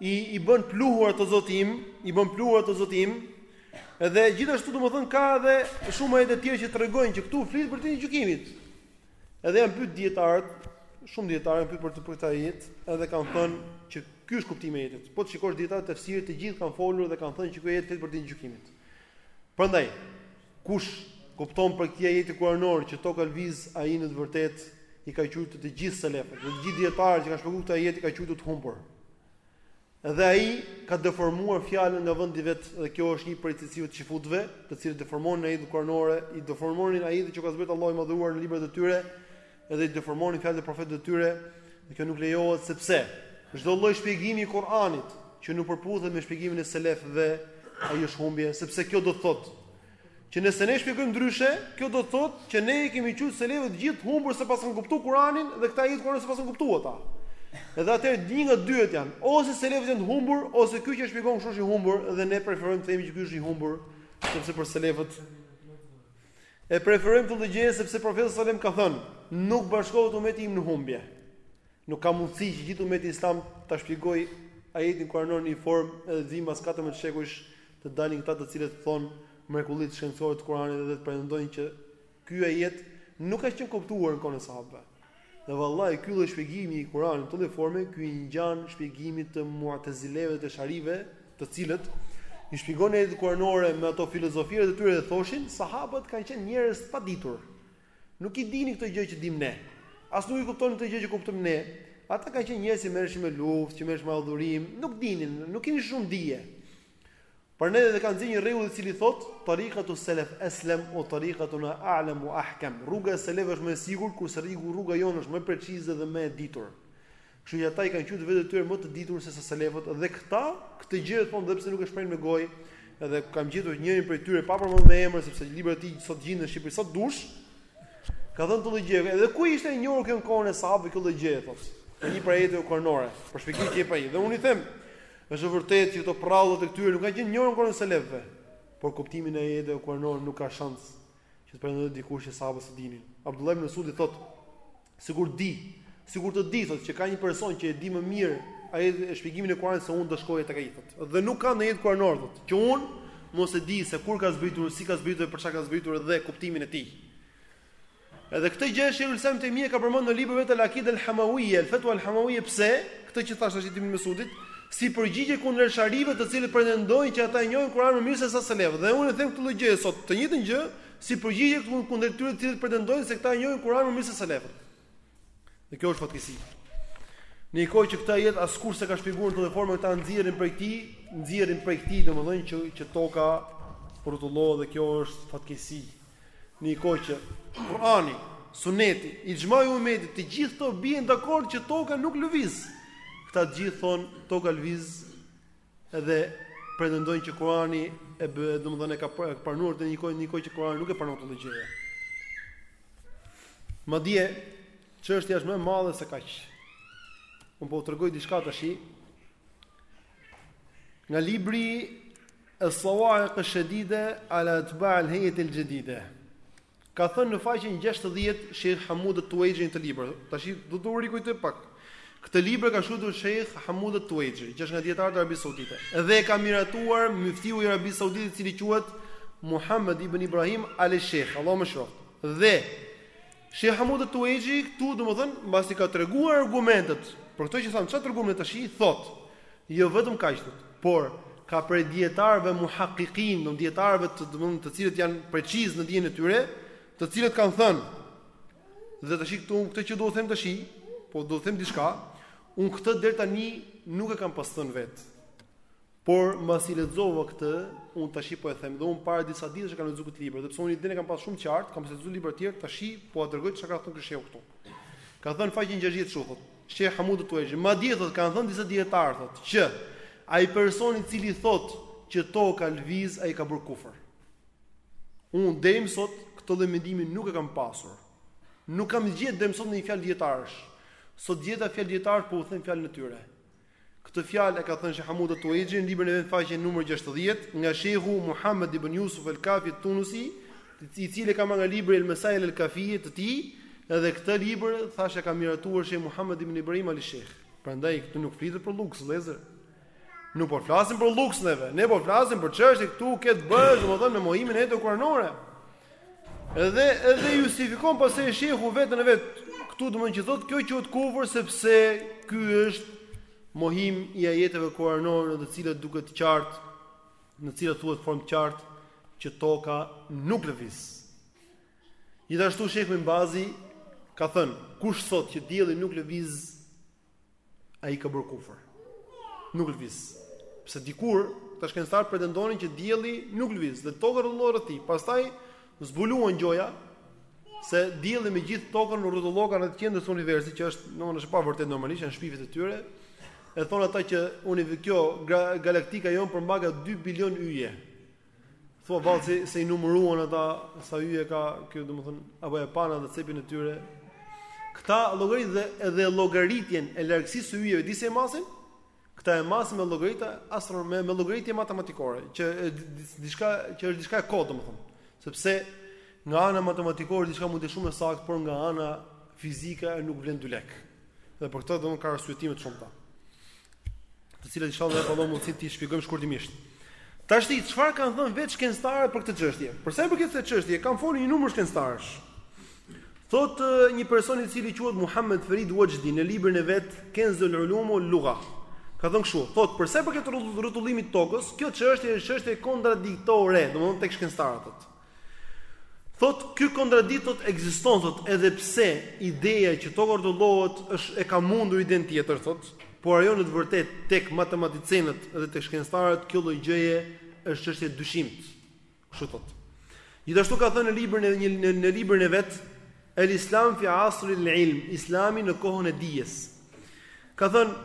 i i bën pluhur ato zoti im, i bën pluhur ato zoti im. Dhe gjithashtu domethën ka edhe shumë ajete të tjera që tregojnë që këtu flet për ditën e gjykimit. Edhe janë pyet dietar, shumë dietar janë pyet për të për këtë ajet, edhe kanë thënë që ky është kuptimi i ajetit. Po të shikosh dietarët e tefsirit të gjithë kanë folur dhe kanë thënë që ky ajet flet për ditën e gjykimit. Prandaj, Kush kupton prej këtij ajeti kuranor që toka lviz ai në të vërtet i ka quajtur të gjithë selefët, të gjithë dietarët që kanë shpjeguar këtë ajet i ka quajtur të humbur. Dhe ai ka deformuar fjalën nga vendi vet dhe kjo është një prej cilësive të çifutëve, të cilët deformonin ajetet kuranore, i deformonin ajetet që u ka zbritur Allahu i Madhëruar në librat e tyre Edhe i deformonin fjalët e profetëve të tyre, dhe kjo nuk lejohet sepse çdo lloj shpjegimi i Kur'anit që nuk përputhet me shpjegimin e selefëve, ai është humbje, sepse kjo do të thotë që nëse ne shpjegojmë ndryshe, kjo do të thotë që ne i kemi thënë selefët të gjithë humbur se s'paskan kuptuar Kur'anin dhe këtë ajet Kur'ani se s'paskan kuptuar ata. Edhe atëherë një nga dyja janë, ose selefët janë të humbur, ose ky që shpjegon kështu është i humbur dhe ne preferojmë të themi që ky është i humbur, sepse për selefët E preferojmë këtë lloj gjëje sepse Profeti sallallahu alajhi wasallam ka thënë, nuk bashkohet ummeti im në humbje. Nuk ka mundësi që gjithë ummeti islam ta shpjegojë ajetin kuranor në një formë edhe të vijnë pas 14 shekujsh të dalin këta të cilët thonë mrekullitë shkencore të Kuranit dhe të pretendojnë që ky ajet nuk ka qenë kuptuar në kohën e sahabëve. Dhe vallai ky lloj shpjegimi i Kuranit në këtë lloj forme, ky i ngjan shpjegimit të Mu'tazileve dhe të Esh'arive, të cilët i shpjegonin ajetet kuranore me ato filozofirat e tyre dhe thoshin, sahabët kanë qenë njerëz të paditur. Nuk i dinin këto gjëra që dimë ne. As nuk i kuptonin këto gjëra që kuptojmë ne. Ata kanë qenë njerëz që merreshin me luftë, që merreshin me adhurim, nuk dinin, nuk kishin shumë dije. Prandaj dhe kanë nxjerrë një rregull i cili thotë tariqatu selef aslam wa tariqatuna a'lam wa ahkam. Rruga e selef është më e sigurt kurse rrigu rruga jonë është më precize dhe më e ditur. Kështu që ata e konsiderojnë veten e tyre më të ditur se sa selefët dhe këta këtë gjë e thonë edhe pse nuk e shprehin me gojë. Edhe kam gjetur njërin prej tyre pa përmend me emër sepse librat e tij sot i gjen në Shqipëri sa të dush. Ka thënë këtë gjë, edhe ku ishte e njohur kjo në kohën e sahabëve këtë gjë e thotë. Një prej ajeteve kuranore, për shpjegimin që jep ai. Dhe unë i them, Është e vërtetë që këto prralla të këtyre nuk kanë qenë njohur në kohën e selefëve, por kuptimin e ajeteve kuranore nuk ka shans që të pretendojë dikush që sahabët s'e dinin. Abdullah ibn Mesudi thotë, sikur di, sikur të di thotë që ka një person që e di më mirë ajetet e shpjegimin e Kuranit se unë do shkoja tek ai thotë. Dhe nuk ka ndonjë ajet kuranor thotë që unë mos e di se kur ka zbritur, si ka zbritur dhe për çka ka zbritur dhe kuptimin e tij. Edhe këtë gjë Shejhul Islam Ibn Taymija e ka përmendur në librin e vet Al-Aqida Al-Hamawiyya, Al-Fatwa Al-Hamawiyya, pse, këtë që thashë tashi të Ibn Mesudit, si përgjigje kundër Esh'arive të cilët pretendojnë që ata e njohin Kur'anin më mirë se sa selefët. Dhe unë them këtë lloj gjëje sot, të njëjtën gjë, si përgjigje kundër këtyre të cilët pretendojnë se këta e njohin Kur'anin më mirë se selefët. Dhe kjo është fatkeqësi. Në një kohë që këtë ajet askush s'e ka shpjeguar në këtë lloj forme këta nxjerrin prej tij, nxjerrin prej tij domethënë që që toka rrotullohet dhe kjo është fatkeqësi. Në një kohë që Kurani, Suneti, ixhmai i umetit, të gjithë këto bien dakord që toka nuk lëviz. Këta të gjithë thon toka lëviz Edhe pretendojnë që Kurani e bë, domethënë e ka pranuar këtë gjë, në një kohë që Kurani nuk e pranon këtë lloj gjëje. Madje çështja është më e madhe se kaq. Un po u tregoj diçka tashi. Nga libri es sawaiq esh shedide ala atba al hejeti el jedide. Ka thënë në faqen gjashtëdhjetë Sheikh Hamoud At-Tuwaijri në këtë libër, tashi do t'u rikujtoj pak. Këtë libër e ka shkruar Sheikh Hamoud At-Tuwaijri, që është nga dijetarët e Arabisë Saudite, dhe e ka miratuar Myftiu i Arabisë Saudite i cili quhet Muhammad ibn Ibrahim Al-Sheikh, Allahu e mëshiroftë. Dhe Sheikh Hamoud At-Tuwaijri këtu, domethënë, mbasi ka treguar argumentet për këto që thamë, çfarë treguam ne tashi, thotë, Jo vetëm kaq thotë, por ka prej dijetarëve muhakkikin, do dijetarëve të domethënë të cilët janë preciz në dijen e tyre, të cilët kanë thënë dhe tash këtu unë këtë që do të them tash, po do të them diçka, unë këtë deri tani nuk e kam pas thënë vet. Por mbasi lexova këtë, unë tash po e them dhe unë para disa ditësh e kam lexuar këtë libër, sepse unë idenë kam pas shumë qartë, kam lexuar libra të tjerë, tash po e tregoj çka ka thënë Shehu këtu. Ka thënë faqen 60 kështu thotë. Sheh Hamud Tuvejxhri, Madje thotë kanë thënë disa dijetarë thotë që ai person i cili thotë që toka lviz ai ka bërë kufër. Unë deri më sot këtë lloj mendimi nuk e kam pasur. Nuk kam gjetë deri më sot një fjalë dietarësh. Sot gjeta fjalë dietarësh po u them fjalën e tyre. Këtë fjalë e ka thënë Sheh Hamud et-Tuvejxhri në librin e vet në faqen numër gjashtëdhjetë, nga Shehu Muhamed ibn Jusuf Al-Kafi At-Tunusi, i cili e ka marrë nga libri El-Mesail El-Kafi të tij, dhe këtë libër thashë e ka miratuar Sheh Muhamed ibn Ibrahim Al-Sheh. Prandaj këtu nuk flitet për lluks, vëllezër. Nuk po flasim për lluks neve, ne po flasim për çështje këtu ke të bësh, domethënë me mohimin e ajeteve kuranore. Edhe edhe justifikon pastaj shehu veten e vet. Ktu domethënë që thotë kjo quhet kufër sepse ky është mohim i ajeteve kuranore në të cilat duket qartë, në të cilat thuhet formë qartë që toka nuk lëviz. Gjithashtu sheh Bin Bazi ka thënë, kush thot që dielli nuk lëviz, Ai ka bërë kufër. Nuk lëviz. Pse dikur këta shkencëtarë pretendonin që dielli nuk lëviz dhe toka rrotullohet rreth tij. Pastaj zbuluan gjoja se dielli me gjithë tokën rrotullohet rreth qendrës së universit që është domethënë është pavërtetë normalisht janë shpifjet e tyre. E thonë ata që univ kjo galaktika jon përmbaka 2 bilion yje. Thua vallë si i numëruan ata sa yje ka kjo domethën apo e panë dhe cepin e syrit. Këta llogarit dhe edhe llogaritjen e largësisë së yjeve si e masin. Këta e masin me llogarita astronomike, me llogaritje matematikore, që diçka që është diçka e kot domethën. Sepse nga ana matematikore diçka mund të jetë shumë e saktë, por nga ana fizike nuk vlen dy lek. Dhe për këtë domethënë ka arsyetime të shumta. Të cilat inshallah po pati mundësi t'i shpjegojmë shkurtimisht. Tashti çfarë kanë thënë vetë shkencëtarët për këtë çështje? Për sa i përket kësaj çështje, kanë folur një numër shkencëtarësh. Thot një person i cili quhet Muhamed Ferid Uexhdi në librin e vet Kenzul Ulum ul Lugha. Ka thënë kështu, thot për sa i përket rrotullimit të tokës, kjo çështje është çështje kontradiktore, domethënë tek shkencëtarët. Thotë, ky kontradikt thotë ekziston thotë edhe pse ideja që toka rrotullohet është e ka mundur idenë tjetër thotë, por ajo në të vërtetë tek matematicenët dhe tek shkencëtarët kjo lloj gjëje është çështje e dyshimtë. Kështu thotë. Gjithashtu ka thënë në librin e një në, në librin e vet El Islam fi asri al-ilm, Islami në kohën e dijes. Ka thënë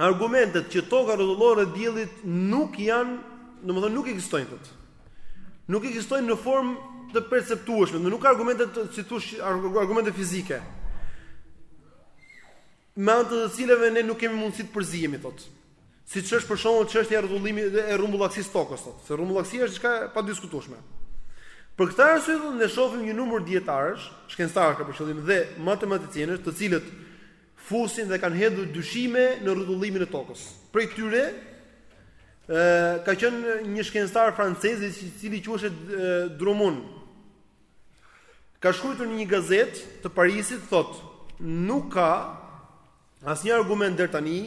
argumentet që toka rrotullohet rreth diellit nuk janë, domethënë nuk ekzistojnë thot. Nuk ekzistojnë në formë të perceptueshme, do nuk ka argumente të si thosh argumente fizike. Me anë të të cilave ne nuk kemi mundësi të përzihemi thotë. Siç është për shembull çështja e rrotullimit e rrumbullaksisë tokës thotë, se rrumbullaksia është diçka e padiskutueshme. Për këtë arsye do ne shohim një numër dietarësh, shkencëtarë për qëllim dhe matematicianësh, të cilët fusin dhe kanë hedhur dyshime në rrotullimin e tokës. Prej tyre ë ka qenë një shkencëtar francez i cili quhej Drummond. Ka shkruar në një gazetë të Parisit thotë, nuk ka asnjë argument deri tani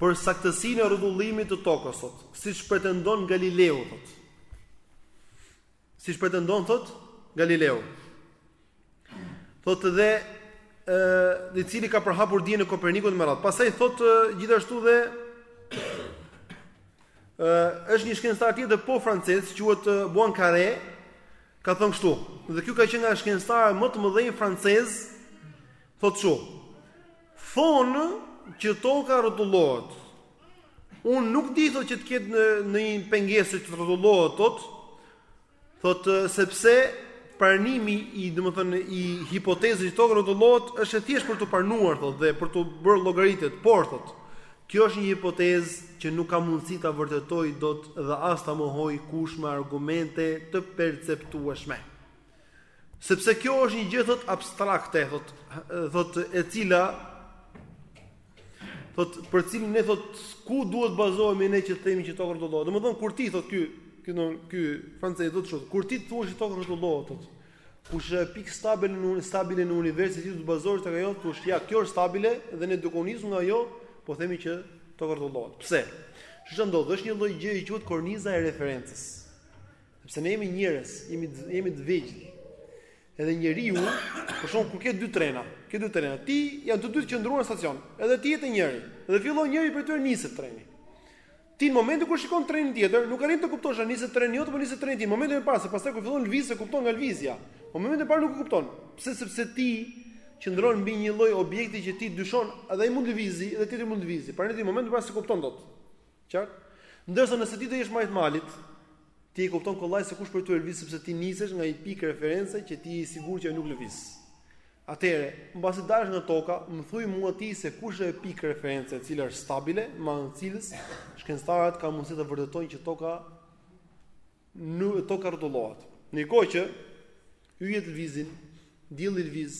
për saktësinë e rrotullimit të tokës thotë, siç pretendon Galileu thotë. Siç pretendon thotë Galileu. Thotë dhe ë i cili ka përhapur dijen e Kopernikut me radhë. Pastaj thotë gjithashtu dhe ë është një shkencëtar tjetër po francez, quhet Puankare, ka thënë kështu. Dhe ky ka qenë nga shkencëtarët më të mëdhenj francez, thotë kështu. Thonë që toka rrotullohet. Unë nuk di thotë që të ketë në në një pengesë që të rrotullohet thotë, thotë sepse pranimi i, domethënë, i hipotezës që toka rrotullohet është e thjeshtë për t'u pranuar thotë dhe për të bërë llogaritet, por thotë, kjo është një hipotezë që nuk ka mundësi ta vërtetojë dot dhe as ta mohojë kush me argumente të perceptueshme. Sepse kjo është një gjë thot abstrakte, thot thot e cila thot për cilën ne thot ku duhet të bazohemi ne që të themi që toka rrotullohet. Domethënë kur ti thot ky ky do ky francez do të thotë kur ti thua që toka rrotullohet thot kush është pikë stabile në stabile në univers që ti do të bazohesh tek ajo thush ja kjo është stabile dhe ne duke u nisur nga ajo po themi që toka rrotullohet. Pse? Çfarë ndodh? Është një lloj gjëje që quhet korniza e referencës. Sepse ne jemi njerëz, jemi jemi të vegjël. Edhe njeriu, për shembull kur ke dy trena, ke dy trena, ti janë të dy të qëndruar në stacion, edhe ti je te njëri, dhe fillon njëri për të nisur treni. Ti në momentin kur shikon trenin tjetër, nuk arrin të kuptosh a nisë treni jot apo nisë treni i tij. Në momentin e parë, se pastaj kur fillon lëvizja, kupton nga lëvizja. Po në momentin e parë nuk e kupton. Pse sepse ti qëndron mbi një lloj objekti që ti dyshon, edhe ai mund të lëvizi, edhe tjetri mund të lëvizi. Pra në momentin e parë se kupton dot. Qartë? Ndërsa nëse ti do jesh majë malit, ti e kupton kollaj se kush prej tyre lëviz sepse ti nisesh nga një pikë reference që ti je i sigurt që ajo nuk lëviz. Atëherë, mbasi dalësh nga toka, më thuaj mua ti se kush është pika e referencës e cila është stabile, me anë të cilës shkencëtarët kanë mundësi të vërtetojnë që toka në toka rrotullohet. Ndërkohë që Yjet lëvizin, dielli lëviz,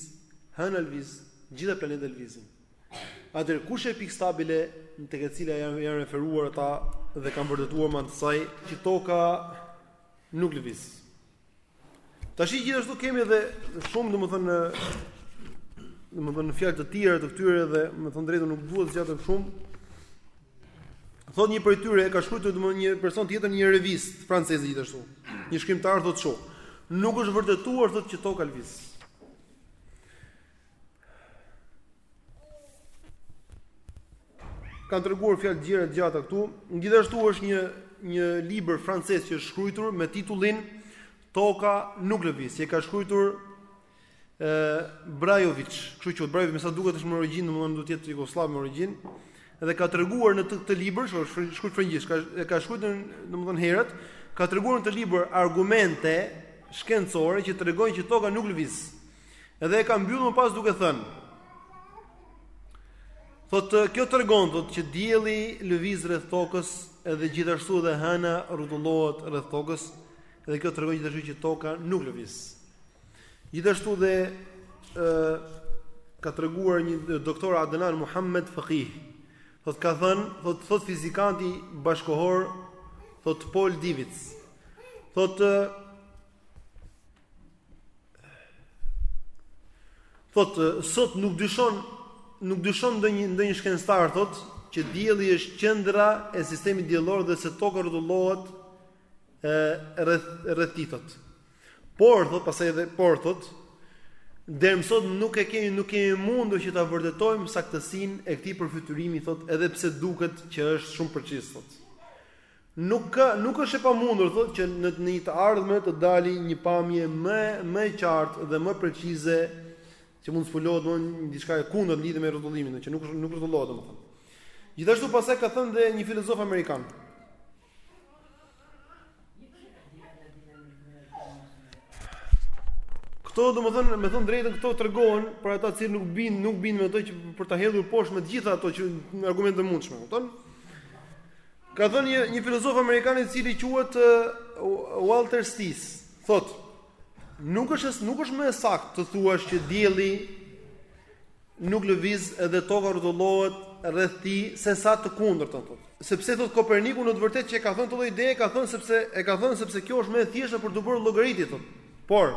hëna lëviz, gjitha planetet lëvizin. Atëherë kush e pikë stabile tek e cila janë janë referuar ata dhe kanë vërtetuar më të saj që toka nuk lëviz. Tashi gjithashtu kemi edhe shumë domethënë domethënë fjalë të tjera të këtyre dhe me thën drejtën nuk du të zgjatem shumë Thotë një prej tyre e ka shkruar domthonë një person tjetër në një revistë franceze gjithashtu. Një shkrimtar thotë që. Nuk është vërtetuar thotë që toka lviz. Kanë treguar fjalë gjëra të gjata këtu. Gjithashtu është një një libër francez që është shkruar me titullin Toka nuk lviz, që e ka shkruar Ë Brajoviç, kështu quhet Brajoviç, me sa duket është me origjinë, domethënë duhet të jetë jugosllav me origjinë, dhe ka treguar në këtë libër, që është shkruar frëngjisht, ka e ka shkruar domethënë herët, ka treguar në këtë libër argumente shkencore që tregojnë që toka nuk lëviz. Edhe e ka mbyllur më pas duke thënë Thotë kjo tregon thotë që dielli lëviz rreth tokës edhe gjithashtu dhe hëna rrotullohet rreth tokës dhe kjo tregon gjithashtu që toka nuk lëviz. Gjithashtu dhe ë ka treguar një doktor Adnan Muhamed Fakih. Thot ka thënë, thot thot fizikanti bashkëkohor thot Paul Davies. Thot thot sot nuk dyshon nuk dyshon ndonjë ndonjë shkencëtar thot që dielli është qendra e sistemit diellor dhe se toka rrotullohet rreth rreth tij thot. Por thot pastaj edhe por thot deri më sot nuk e kemi nuk kemi mundur që ta vërtetojmë saktësinë e këtij përfytyrimi thot edhe pse duket që është shumë precis thot. Nuk ka nuk është e pamundur thot që në një të ardhme të dali një pamje më më e qartë dhe më precize që mund të zbulohet domethënë diçka e kundërt lidhje me rrotullimin, që nuk nuk rrotullohet domethënë. Gjithashtu pastaj ka thënë dhe një filozof amerikan, Këto domethënë, me thënë të drejtën, këto tregohen për ata që nuk binden, nuk binden me ato që për ta hedhur poshtë me të gjitha ato që janë argumente të mundshme. Kupton? Ka thënë një, një filozof amerikan i cili quhet uh, Walter Stace, thot, nuk është, nuk është më e saktë të thuash që dielli nuk lëviz edhe toka rrotullohet rreth tij sesa të kundërtën thotë sepse thotë Koperniku në të vërtetë që e ka thënë këtë ide e ka thënë sepse e ka thënë sepse kjo është më e thjeshtë për t'u bërë llogaritë thotë por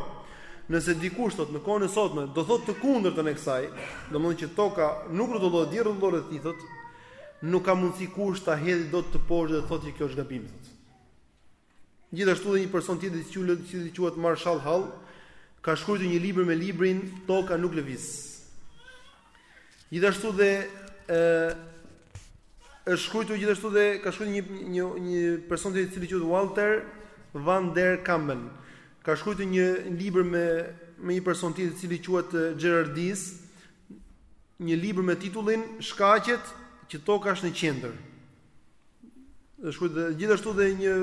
nëse dikush thotë në kohën e sotme do thotë të kundërtën e kësaj domethënë që toka nuk rrotullohet dielli rrotullohet rreth tij thotë nuk ka mundësi kush ta hedhë dot poshtë dhe të thotë që kjo është gabim thotë Gjithashtu dhe një person tjetër i cili i cili quhet Marshall Hall ka shkruar një libër me librin Toka nuk lëviz. Gjithashtu dhe ë është shkruar gjithashtu dhe ka shkruar një një një person tjetër i cili quhet Walter van der Kamp. Ka shkruar një libër me me një person tjetër i cili quhet Gerardus, një libër me titullin Shkaqet që toka është në qendër. Është kujt dhe gjithashtu dhe një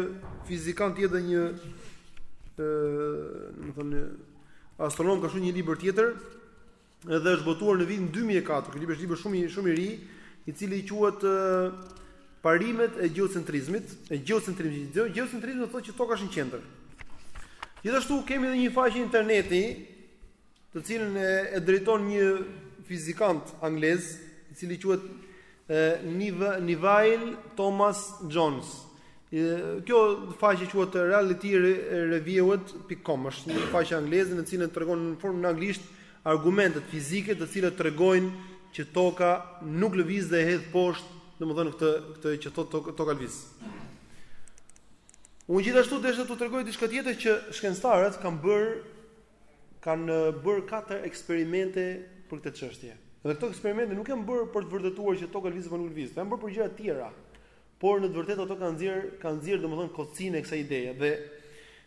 fizikan tjetër dhe një ë, domethënë, astronom ka shkruar një libër tjetër, edhe është botuar në vitin 2004. Ky libër është libër shumë i shumë i ri, i cili quhet Parimet e geocentrizmit, e geocentrizmit, jo, geocentrizmi do të thotë që toka është në qendër. Gjithashtu kemi edhe një faqe interneti të cilën e, e drejton një fizikant anglez, i cili quhet Neville Thomas Jones. Kjo faqe quhet Reality Reviewed.com, është një faqe angleze në cilën tregon në formë, në anglisht argumentet fizike të cilat tregojnë që toka nuk lëviz dhe hedh poshtë, domethënë këtë këtë që thotë toka, toka lëviz. Unë gjithashtu desha t'ju tregoj diçka tjetër që shkencëtarët kanë bërë kanë bërë katër eksperimente për këtë çështje. Dhe këto eksperimente nuk janë bërë për të vërtetuar që toka lëviz apo nuk lëviz, janë bërë për gjëra të tjera. Por në të vërtetë ato kanë nxjerr, kanë nxjerr domethënë kotësinë e kësaj ideje. Dhe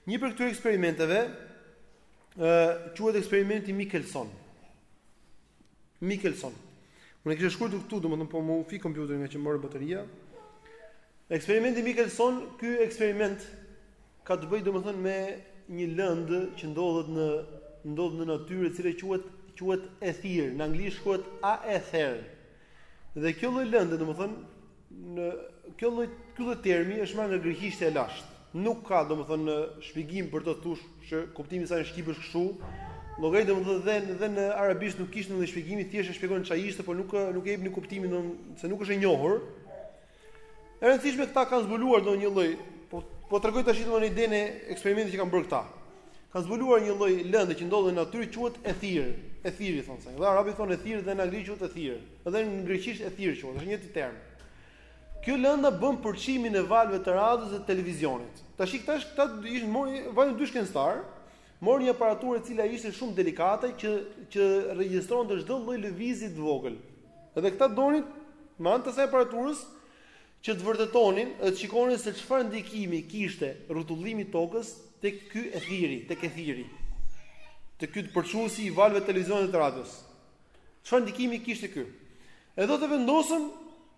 një prej këtyre eksperimenteve ë quhet eksperimenti Michelson. Michelson. Unë e kisha shkruar këtu, domethënë po m'u fik kompjuteri ngaqë mbaroi bateria. Eksperimenti Michelson, ky eksperiment ka të bëjë domethënë me një lëndë që ndodhet në ndodh në natyrë e cila quhet quhet ethir, në anglisht quhet aether. Dhe kjo lloj lënde domethënë Në kjo lloj ky lloj termi është marrë nga greqishtja e lashtë. Nuk ka domethënë shpjegim për të thuash që kuptimi i saj në shqip është kështu. Ngaqë domethënë dhe dhe në arabisht nuk kishte ndonjë shpjegim, thjesht e shpjegon çfarë ishte, por nuk nuk e jep kuptimin domethënë se nuk është e njohur. E rëndësishme këta kanë zbuluar ndonjë lloj, po po tregoj tash domethënë idenë e eksperimentit që kanë bërë këta. Kanë zbuluar një lloj lënde që ndodhet në natyrë quhet ethir. Ethir i thonë asaj. Dhe arabët thonë ethir dhe në anglisht quhet ethir. Dhe në greqisht ethir quhet, është i njëjti term. Kjo lënda bën përçimin e valëve të radios dhe të televizionit. Tash këta këta ishin mori vallë dy shkencëtar, morën një aparaturë e cila ishte shumë delikate që që regjistronte çdo lloj lëvizje të vogël. Dhe këta donin me anë të asaj aparaturës që të vërtetonin dhe të shikonin se çfarë ndikimi kishte rrotullimi i tokës tek ky ethiri, tek ethiri. Te ky, te përçuesi i valëve të televizionit e të radios. Çfarë ndikimi kishte ky? E thotë e vendosëm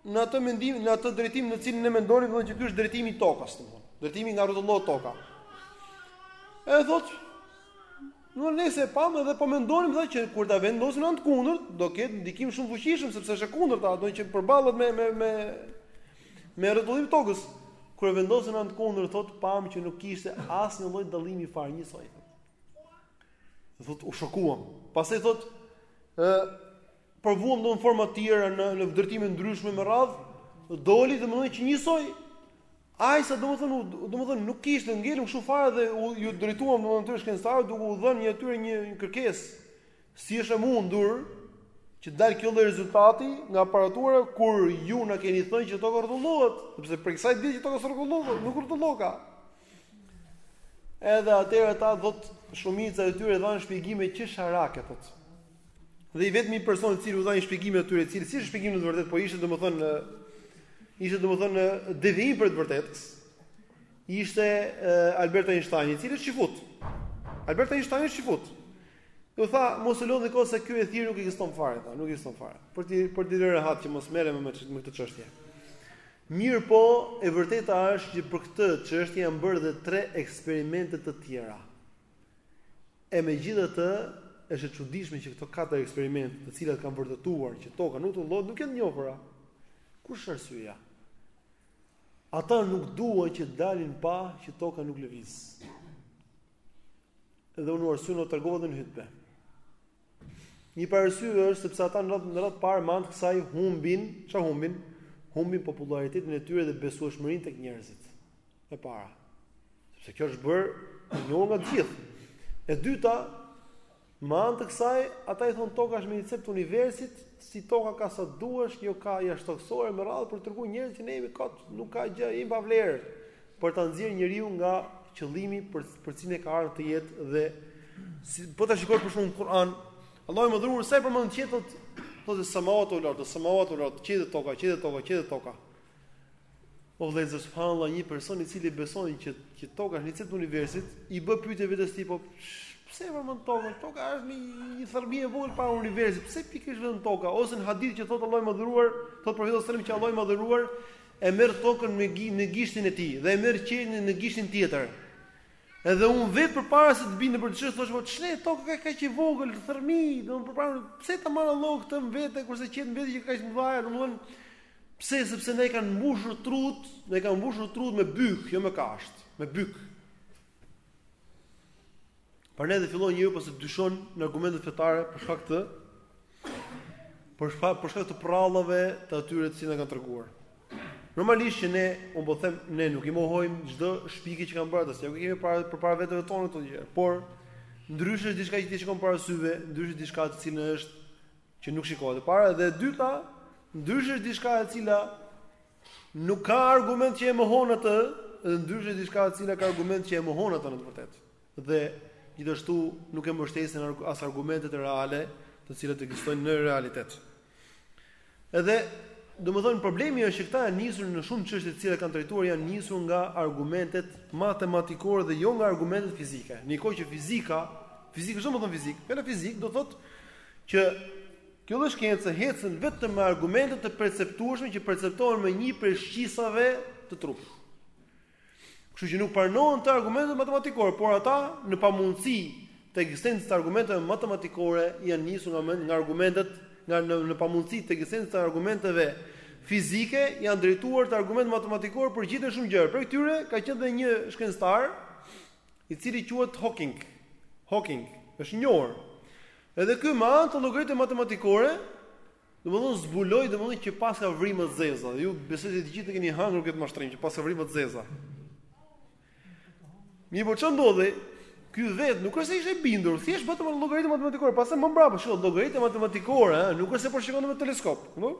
në atë mendim, në atë drejtim në cilin ne mendonim, domethënë që ky është drejtimi i tokës, domethënë. Drejtimi nga rrotullohet toka. E thotë nuk nëse e pamë dhe po mendonim thotë që kur ta vendosim në anë të kundërt, do ketë ndikim shumë të fuqishëm sepse është e kundërta, do të thotë që përballet me me me me rrotullimin e tokës. Kur e vendosëm në anë të kundërt thotë pamë që nuk kishte asnjë lloj dallimi fare njësoj. Dhe thotë u shokuam. Pastaj thotë e provuam në forma të tjera në në drejtime të ndryshme me radhë, doli domethënë që njësoj ai sa domethënë domethënë nuk kishte ngelur kështu fare dhe u ju drejtuam domethënë atyre shkencëtarëve duke u dhënë një atyre një, një kërkesë si është e mundur që të dalë kjo lloj rezultati nga aparatura kur ju na keni thënë që toka rrotullohet, sepse prej kësaj del që toka rrotullohet, nuk u rrotulloka. Edhe atëherë ata thotë shumica e tyre dhanë shpjegime qesharake thotë. Dhe i vetmi person i cili u dha një shpjegim atyre i cili si shpjegim në të vërtetë po ishte domethënë ishte domethënë devijim prej të vërtetës ishte Albert Einstein i cili çifut. Albert Einstein çifut. U tha mos e lodhni kokën se ky ethir nuk ekziston fare, tha, nuk ekziston fare. Për t'i për t'i lënë rehat që mos merren me këtë çështje. Mirëpo, e vërteta është që për këtë çështje janë bërë edhe tre eksperimente të tjera. E megjithatë, është e çuditshme që këto katër eksperimente, të cilat kanë vërtetuar që toka nuk rrotullohet, nuk janë të njohura. Kush është arsyeja? Ata nuk duan që të dali në pah që toka nuk lëviz. Dhe unë arsyeën ua tregova edhe në hutbë. Një prej arsyeve është sepse ata në radhë të parë me anë të kësaj humbin, çfarë humbin? Humbin popullaritetin e tyre dhe besueshmërinë tek njerëzit. E para. Sepse kjo është bërë e njohur nga të gjithë. E dyta, me anë të kësaj, ata i thonë toka është në një cep të universit, si toka ka sa duash, jo ka jashtëtokësorë, me radhë për t'u tregu njerëzve që ne jemi kot, nuk ka gjë, jemi pa vlerë. për ta nxjerrë njeriun nga qëllimi për për cilin ka ardhur në jetë dhe si, po ta shikosh për shembull në Kur'an, Allahu i madhëruar sa i përmend qiejt, thotë samawat ul ard, samawat ul ard, qiejt toka, qiejt toka, qiejt toka. O vëllezër, subhanallahu, një person i cili beson që që toka është në cep të universit, i bë pyetje vetes ti po, pse e përmend tokën? Toka është një një thërrmi e vogël para universit. Pse pikërisht vetëm toka? Ose në hadith që thotë Allahu i madhëruar, thotë profeti sallallahu alajhi wasallam që Allahu i madhëruar e merr tokën me në gishtin e tij dhe e merr qiejt në gishtin tjetër. Edhe unë vetë përpara se të bindesha për këtë çështje thosha, po ç'ne toka kaq e vogël, thërrmi, domethënë përpara pse ta marrë Allahu këtë në vete kurse qiejt në vete që kaq të mëdhaja, domethënë pse sepse na i kanë mbushur trutë, na i kanë mbushur trutë me byk, jo me kashtë, me byk. Për ne dhe fillon njeriu pastaj dyshon në argumentet fetare për shkak të për shkak për shkak të prallave të atyre të cilët kanë treguar. Normalisht që ne, unë po them, ne nuk i mohojmë çdo shpikje që kanë bërë ata, se s'i kemi para për para veteve tona këto gjëra, por ndryshe është diçka që ti e shikon para syve, ndryshe diçka të cilën është që nuk shikohet para dhe e dyta, ndryshe është diçka e cila nuk ka argument që e mohon atë, dhe ndryshe është diçka e cila ka argument që e mohon atë në të vërtetë. dhe gjithashtu nuk e mbështesin as argumentet reale, të cilat ekzistojnë në realitet. Edhe, domethënë problemi është që këta janë nisur në shumë çështje të cilat kanë trajtuar janë nisur nga argumentet matematikore dhe jo nga argumentet fizike. Në një kohë që fizika, fizikë ç'do me thënë fizik, fjala fizik do thotë që kjo lloj shkence ecën vetëm me argumente të perceptueshme që perceptohen me një prej shqisave të trupit. Kështu që nuk pranohen te argumentet matematikore, por ata në pamundësi të ekzistencës të argumenteve matematikore janë nisur nga mend nga argumentet nga në, në pamundësi të ekzistencës të argumenteve fizike janë drejtuar te argumentet matematikore për gjithë shumë gjëra. Prej këtyre ka qenë dhe një shkencëtar i cili quhet Hawking. Hawking është i njohur. Edhe ky me anë të llogarive matematikore Domethënë zbuloi domethënë që paska vrima të zeza dhe ju besoj se të gjithë e keni hangur këtë mashtrim që paska vrima të zeza. Mirë po ça ndodhi? Ky vetë nuk është se ishte bindur, thjesht bëri llogaritë matematikore, pastaj më mbrapa shikoi llogaritë matematikore, nuk është se po shikonte me teleskop, apo?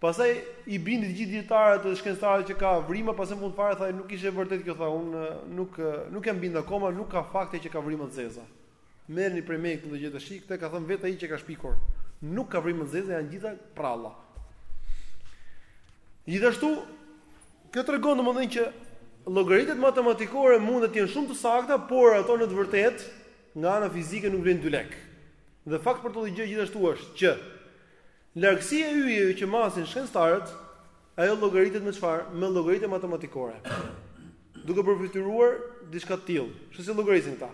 Pastaj i bindi të gjithë dijetarët dhe shkencëtarët që ka vrima, pastaj në fund fare tha nuk ishte e vërtetë kjo tha unë nuk nuk jam bindur akoma, nuk ka fakte që ka vrima të zeza. Merrni prej meje këtë gjë, shikoni, këtë ka thënë vetë ai që ka shpikur. Nuk ka vrima të zeza, janë të gjitha pralla. Gjithashtu kjo tregon domethënë që llogaritjet matematikore mund të jenë shumë të sakta, por ato në të vërtetë nga ana fizike nuk vlejnë dy lekë. Dhe fakt për këtë gjë gjithashtu është që Largësia e yjeve që masin shkencëtarët, ajo llogaritet me çfarë? Me llogaritje matematikore. Duke përfytyruar diçka të tillë. Shih si e llogarisin këta.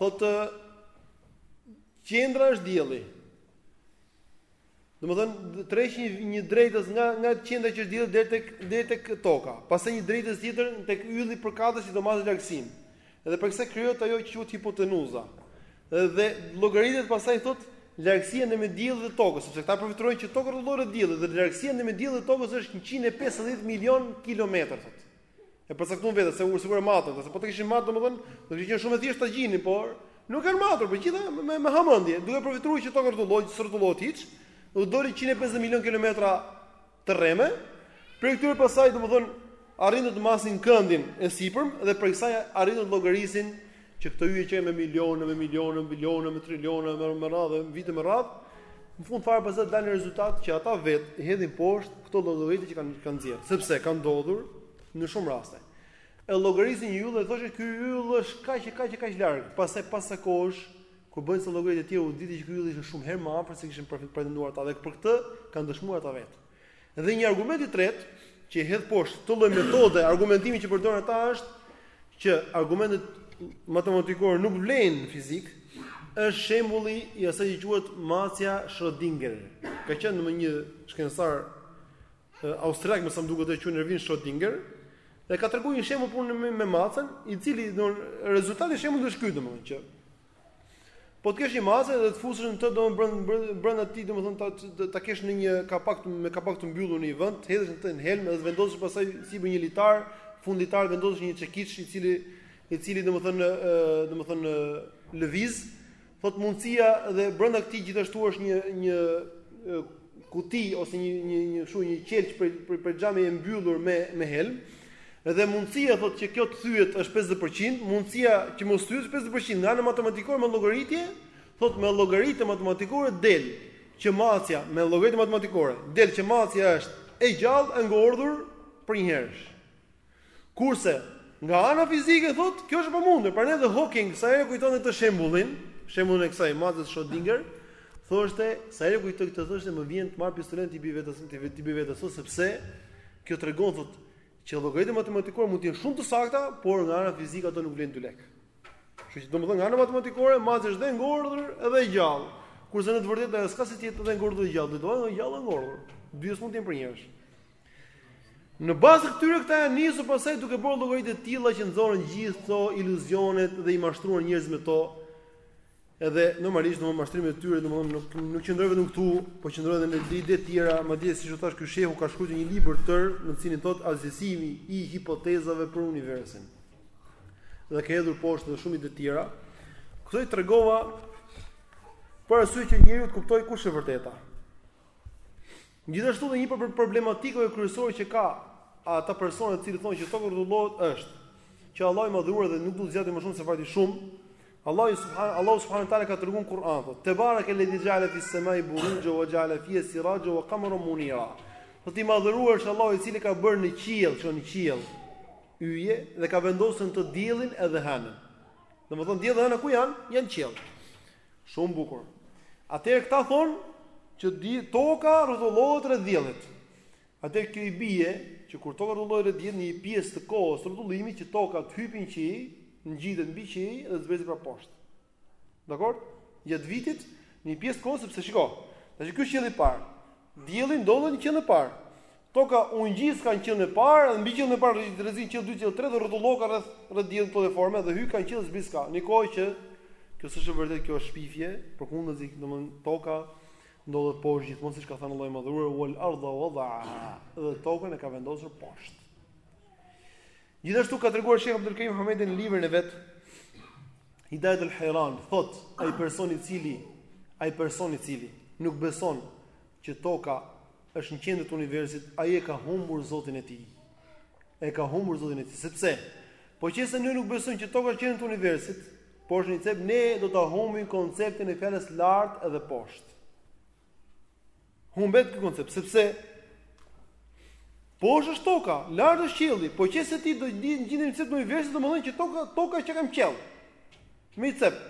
Thotë qendra është dielli. Domethënë tërheq një drejtëz nga nga qendra që është dielli deri tek deri tek toka. Pastaj një drejtëz tjetër tek ylli përkatës që do masë largësinë. Edhe prej kësaj krijohet ajo që quhet hipotenuza. Dhe llogaritet pastaj thotë largësia në mes diellit dhe tokës, sepse këta përfytyrojnë që toka rrotullohet rreth diellit dhe largësia në mes diellit dhe tokës është 150 milion kilometra thotë. E përcaktuan vetë sikur, sikur e matën, se po ta kishin matur domethënë, do të qe shumë e thjeshtë ta gjenin, por nuk kanë matur, por të gjitha me me, me hamendje, duke përfytyruar që toka rrotullohet, s'rrotullohet hiç, u doli 150 milion kilometra të rreme, prej këtyre pastaj domethënë arrijnë të masin këndin e sipërm dhe prej kësaj arrijnë të llogarisin që këto yje qenë me miliona, me miliona, me miliona, me triliona me me radhë, me vite me radhë. Në fund fare pastaj dalin në rezultat që ata vetë i hedhin poshtë këto llogari që kanë kanë nxjerrë, sepse kanë ndodhur në shumë raste. E llogarisin një yll dhe thoshin ky yll është kaq e kaq e kaq larg, pastaj pas sa kohësh Kur bëjnë ca llogari të tjera, u dit që ky ylli ishte shumë herë më afër se kishin pretenduar ata dhe për këtë kanë dëshmuar ata vetë. Dhe një argument i tretë që i hedh poshtë këtë lloj metode argumentimi që përdorin ata është që argumentet matematikore nuk vlejnë në fizikë, është shembulli i asaj që quhet macja Schrödinger. Ka qenë një shkencëtar austriak me sa më duket që quhet Erwin Schrödinger, dhe ka treguar një shembull punë me, me macën, i cili do rezultati i shembullit është ky domethënë që Po të kesh një mace dhe të fusësh në të domethënë brenda tij domethënë ta ta kesh në një kapak me kapak të mbyllur në një vend, të hedhësh në të në helm dhe të vendosësh pastaj sipër një litar, fund litarit të vendosësh një çekiç i cili i cili domethënë domethënë lëviz, thotë mundësia dhe brenda këtij gjithashtu është një një kuti ose një një një kështu një qelç për për, për xhami e mbyllur me me helm. Dhe mundësia thotë që kjo të thyhet është 50%, mundësia që mos thyhet është 50%. Nga ana matematikore me llogaritje, thotë me llogaritë matematikore del që macja me llogaritë matematikore del që macja është e gjallë e ngordhur përnjëherësh. Kurse nga ana fizike thotë kjo është e pamundur. Prandaj edhe Hawking sa herë kujtonte këtë shembullin, shembullin e kësaj macës Schrödinger, thoshte sa herë kujtoj këtë thoshte më vjen të marr pistoletën t'i bie vetes t'i bie vetes sepse kjo tregon thotë Që llogaritë matematikore mund të jenë shumë të sakta, por nga ana fizike ato nuk vlejnë dy lekë. Kështu që domethënë nga ana matematikore macja është edhe e ngordhur edhe e gjallë. Kurse në të vërtetë ajo s'ka si të jetë edhe e ngordhur dhe e gjallë, duhet të jetë gjallë e ngordhur. Të dyja s'mund të jenë përnjëherë. Në bazë të këtyre këta janë nisur pastaj duke bërë llogari të tilla që nxorën gjithë këto iluzionet dhe i mashtruan njerëzit me to. Edhe normalisht domthonë mashtrimet e tyre domthonë nuk nuk qëndrojnë vetëm këtu, po qëndrojnë edhe në ide të tjera, madje siç ju thashë ky shehu ka shkruar një libër të tërë në të cilin thotë asgjësimi i hipotezave për universin. Dhe ka hedhur poshtë edhe shumë ide të tjera. Këto i tregova për arsye që njeriu të kuptojë kush është e vërteta. Gjithashtu dhe një pë prej problematikave kryesore që kanë ata persona të cilët thonë që toka rrotullohet është që Allahu i madhëruar dhe nuk dua të zgjatem më shumë se fakti shumë. Allahu subhan Allahu subhanahu teala ka treguar Kur'an thotë tebareke ledhi xheale fi semai buruxha ue xheale fiha siraxha ue kamera munira. Thotë i madhëruar është Allahu i cili ka bërë në qiell, shiko në qiell yje dhe ka vendosur në të diellin edhe hënën. Domethënë dielli dhe hëna ku janë? Janë në qiell. Shumë bukur. Atëherë këta thonë që di, toka rrotullohet rreth diellit. Atëherë kjo i bie që kur toka rrotullohet rreth diellit në një pjesë të kohës të rrotullimit që toka të hypë në qiell, ngjitet mbi qiell dhe të zbresë prapë poshtë. Dakord? Gjatë vitit në një pjesë të kohës sepse shiko, tash ky është qielli i parë. Dielli ndodhet në qiellin e parë. Toka u ngjitka në qiellin e par dhe mbi qiellin e par rrezin qielli dyt qielli tret dhe rrotullohka rreth rreth diellit këto lloj forme dhe hypka në qiell zbritka niko që kjo s'është e vërtet kjo është shpifje përkundazi domthon toka ndodhet poshtë gjithmon siç ka than Allahu i madhëruar wal ardha wadaaha dhe tokën e ka vendosur posht gjithashtu ka treguar sheh Abdul Karim Humedi në librin e vet Hidayat al Hayran thot ai person i cili ai person i cili nuk beson që toka është në qendër të universit, ai e ka humbur Zotin e tij. E ka humbur Zotin e tij, sepse po qe se ne nuk besojmë që toka është qendër e universit, por është në një cep ne do ta humbim konceptin e fjalës lart edhe poshtë. Humbet ky koncept sepse poshtë është toka, lart është qielli, po qe se ti do të dinë gjithë në cep të universit, domethënë që toka toka qenka në qiell. Me një cep.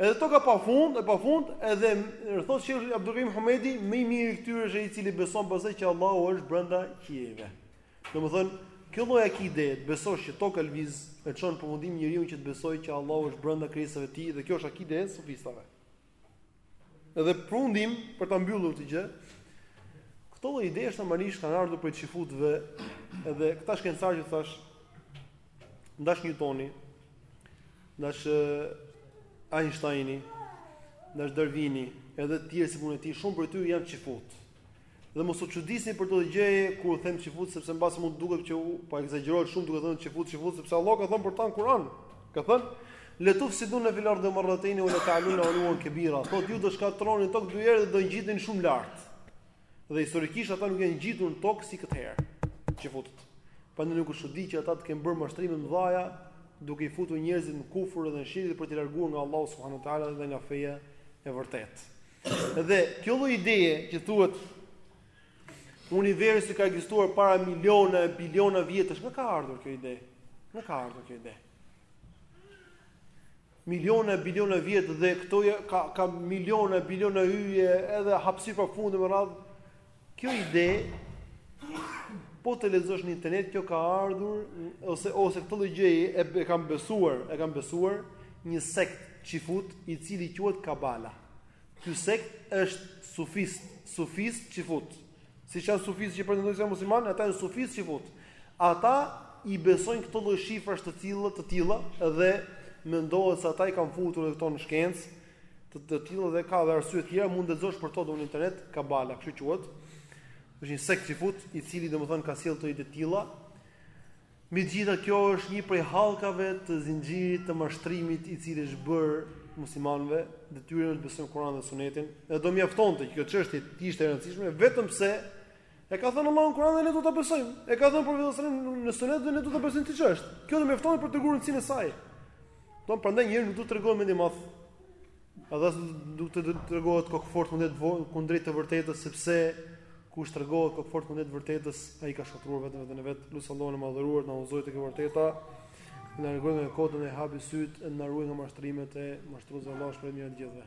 Edhe toka pa fund, e pa fund, edhe thotë sheh Abdulkerim Humedi më i miri i këtyre është ai i cili beson pastaj që Allahu është brenda qiejve. Domethënë, kjo lloj akide, të besosh që toka lviz, e çon përfundim njeriun që të besojë që Allahu është brenda krijesave të tij dhe kjo është akide e sufistave. Edhe përfundim për ta mbyllur këtë gjë. Këto lloj idesh normalisht kanë ardhur prej çifutëve, edhe këta shkencëtarë që thash ndash Newtoni, ndash Einsteini, ndash Darwini, edhe të tjerë si punë e tij, shumë prej tyre janë çifutë. Dhe mos u çuditni për këtë gjë kur them çifut sepse mbase mund të duket që u po ekzagjerohet shumë duke thënë çifut çifut sepse Allah ka thënë për ta në Kur'an. Ka thënë Letufsidunne fil ardi merratejni ue le ta'lunne uluuen kebira. Thotë ju do shkatërroni në tokë dy herë dhe do ngjiteni shumë lartë. Dhe historikisht ata nuk janë ngjitur në tokë si këtë herë. Çifutët. Pandaj nuk është çudi që ata të kenë bërë mashtrime të mëdhaja duke i futur njerëzit në kufur dhe në shirk dhe për t'i larguar nga Allah subhanahu ue ta'ala dhe nga feja e vërtetë. Dhe kjo lloj ideje që thuhet universi ka ekzistuar para miliona e biliona vjetësh, nga ka ardhur kjo ide. Nga ka ardhur kjo ide. Miliona e biliona vjet dhe këto ka ka miliona e biliona yje edhe hapësirë pa fund me radhë Kjo ide po të lexosh në internet kjo ka ardhur ose ose këtë lloj gjëje e, e kanë besuar, e kanë besuar një sekt çifut i cili quhet Kabala. Ky sekt është sufist, sufist çifut. Siç janë sufist që pretendojnë se janë muslimanë, ata janë sufist çifut. Ata i besojnë këto lloj shifrash të tilla, të tilla dhe mendohet se ata i kanë futur dhe këto në shkencë, të të tilla dhe ka dhe arsye të tjera, mund të lexosh për to në internet, Kabala për to në internet, Kabala, kështu quhet. Është një sekt çifut, i cili domethën ka sjellë teori të tilla. Megjithatë kjo është një prej hallkave të zinxhirit të mashtrimit i cili u është bërë muslimanëve, detyrë është të besojnë Kur'anin dhe Sunetin. Dhe do mjaftonte që kjo çështje të ishte e rëndësishme vetëm se E ka thënë Allahu në Kur'an dhe ne do ta besojmë. E ka thënë profeti sallallahu alajhi wasallam në sunet dhe ne do ta besojmë siç është. Kjo do mjaftonte për të treguar rëndësinë e saj. Dhe prandaj njeriu nuk duhet të tregohet mendjemadh. Edhe duhet të tregohet kokëfort kundrejt kundrejt të vërtetës, sepse kush tregohet kokëfort kundrejt të vërtetës, ai ka shkatërruar vetëm veten e vet. Lus Allahun e madhëruar të na udhëzojë tek e vërteta. Na rregojë me kodën e hapi syt, na ruajë nga mashtrimet e mashtruesve Allahu shpëlimin e gjithëve.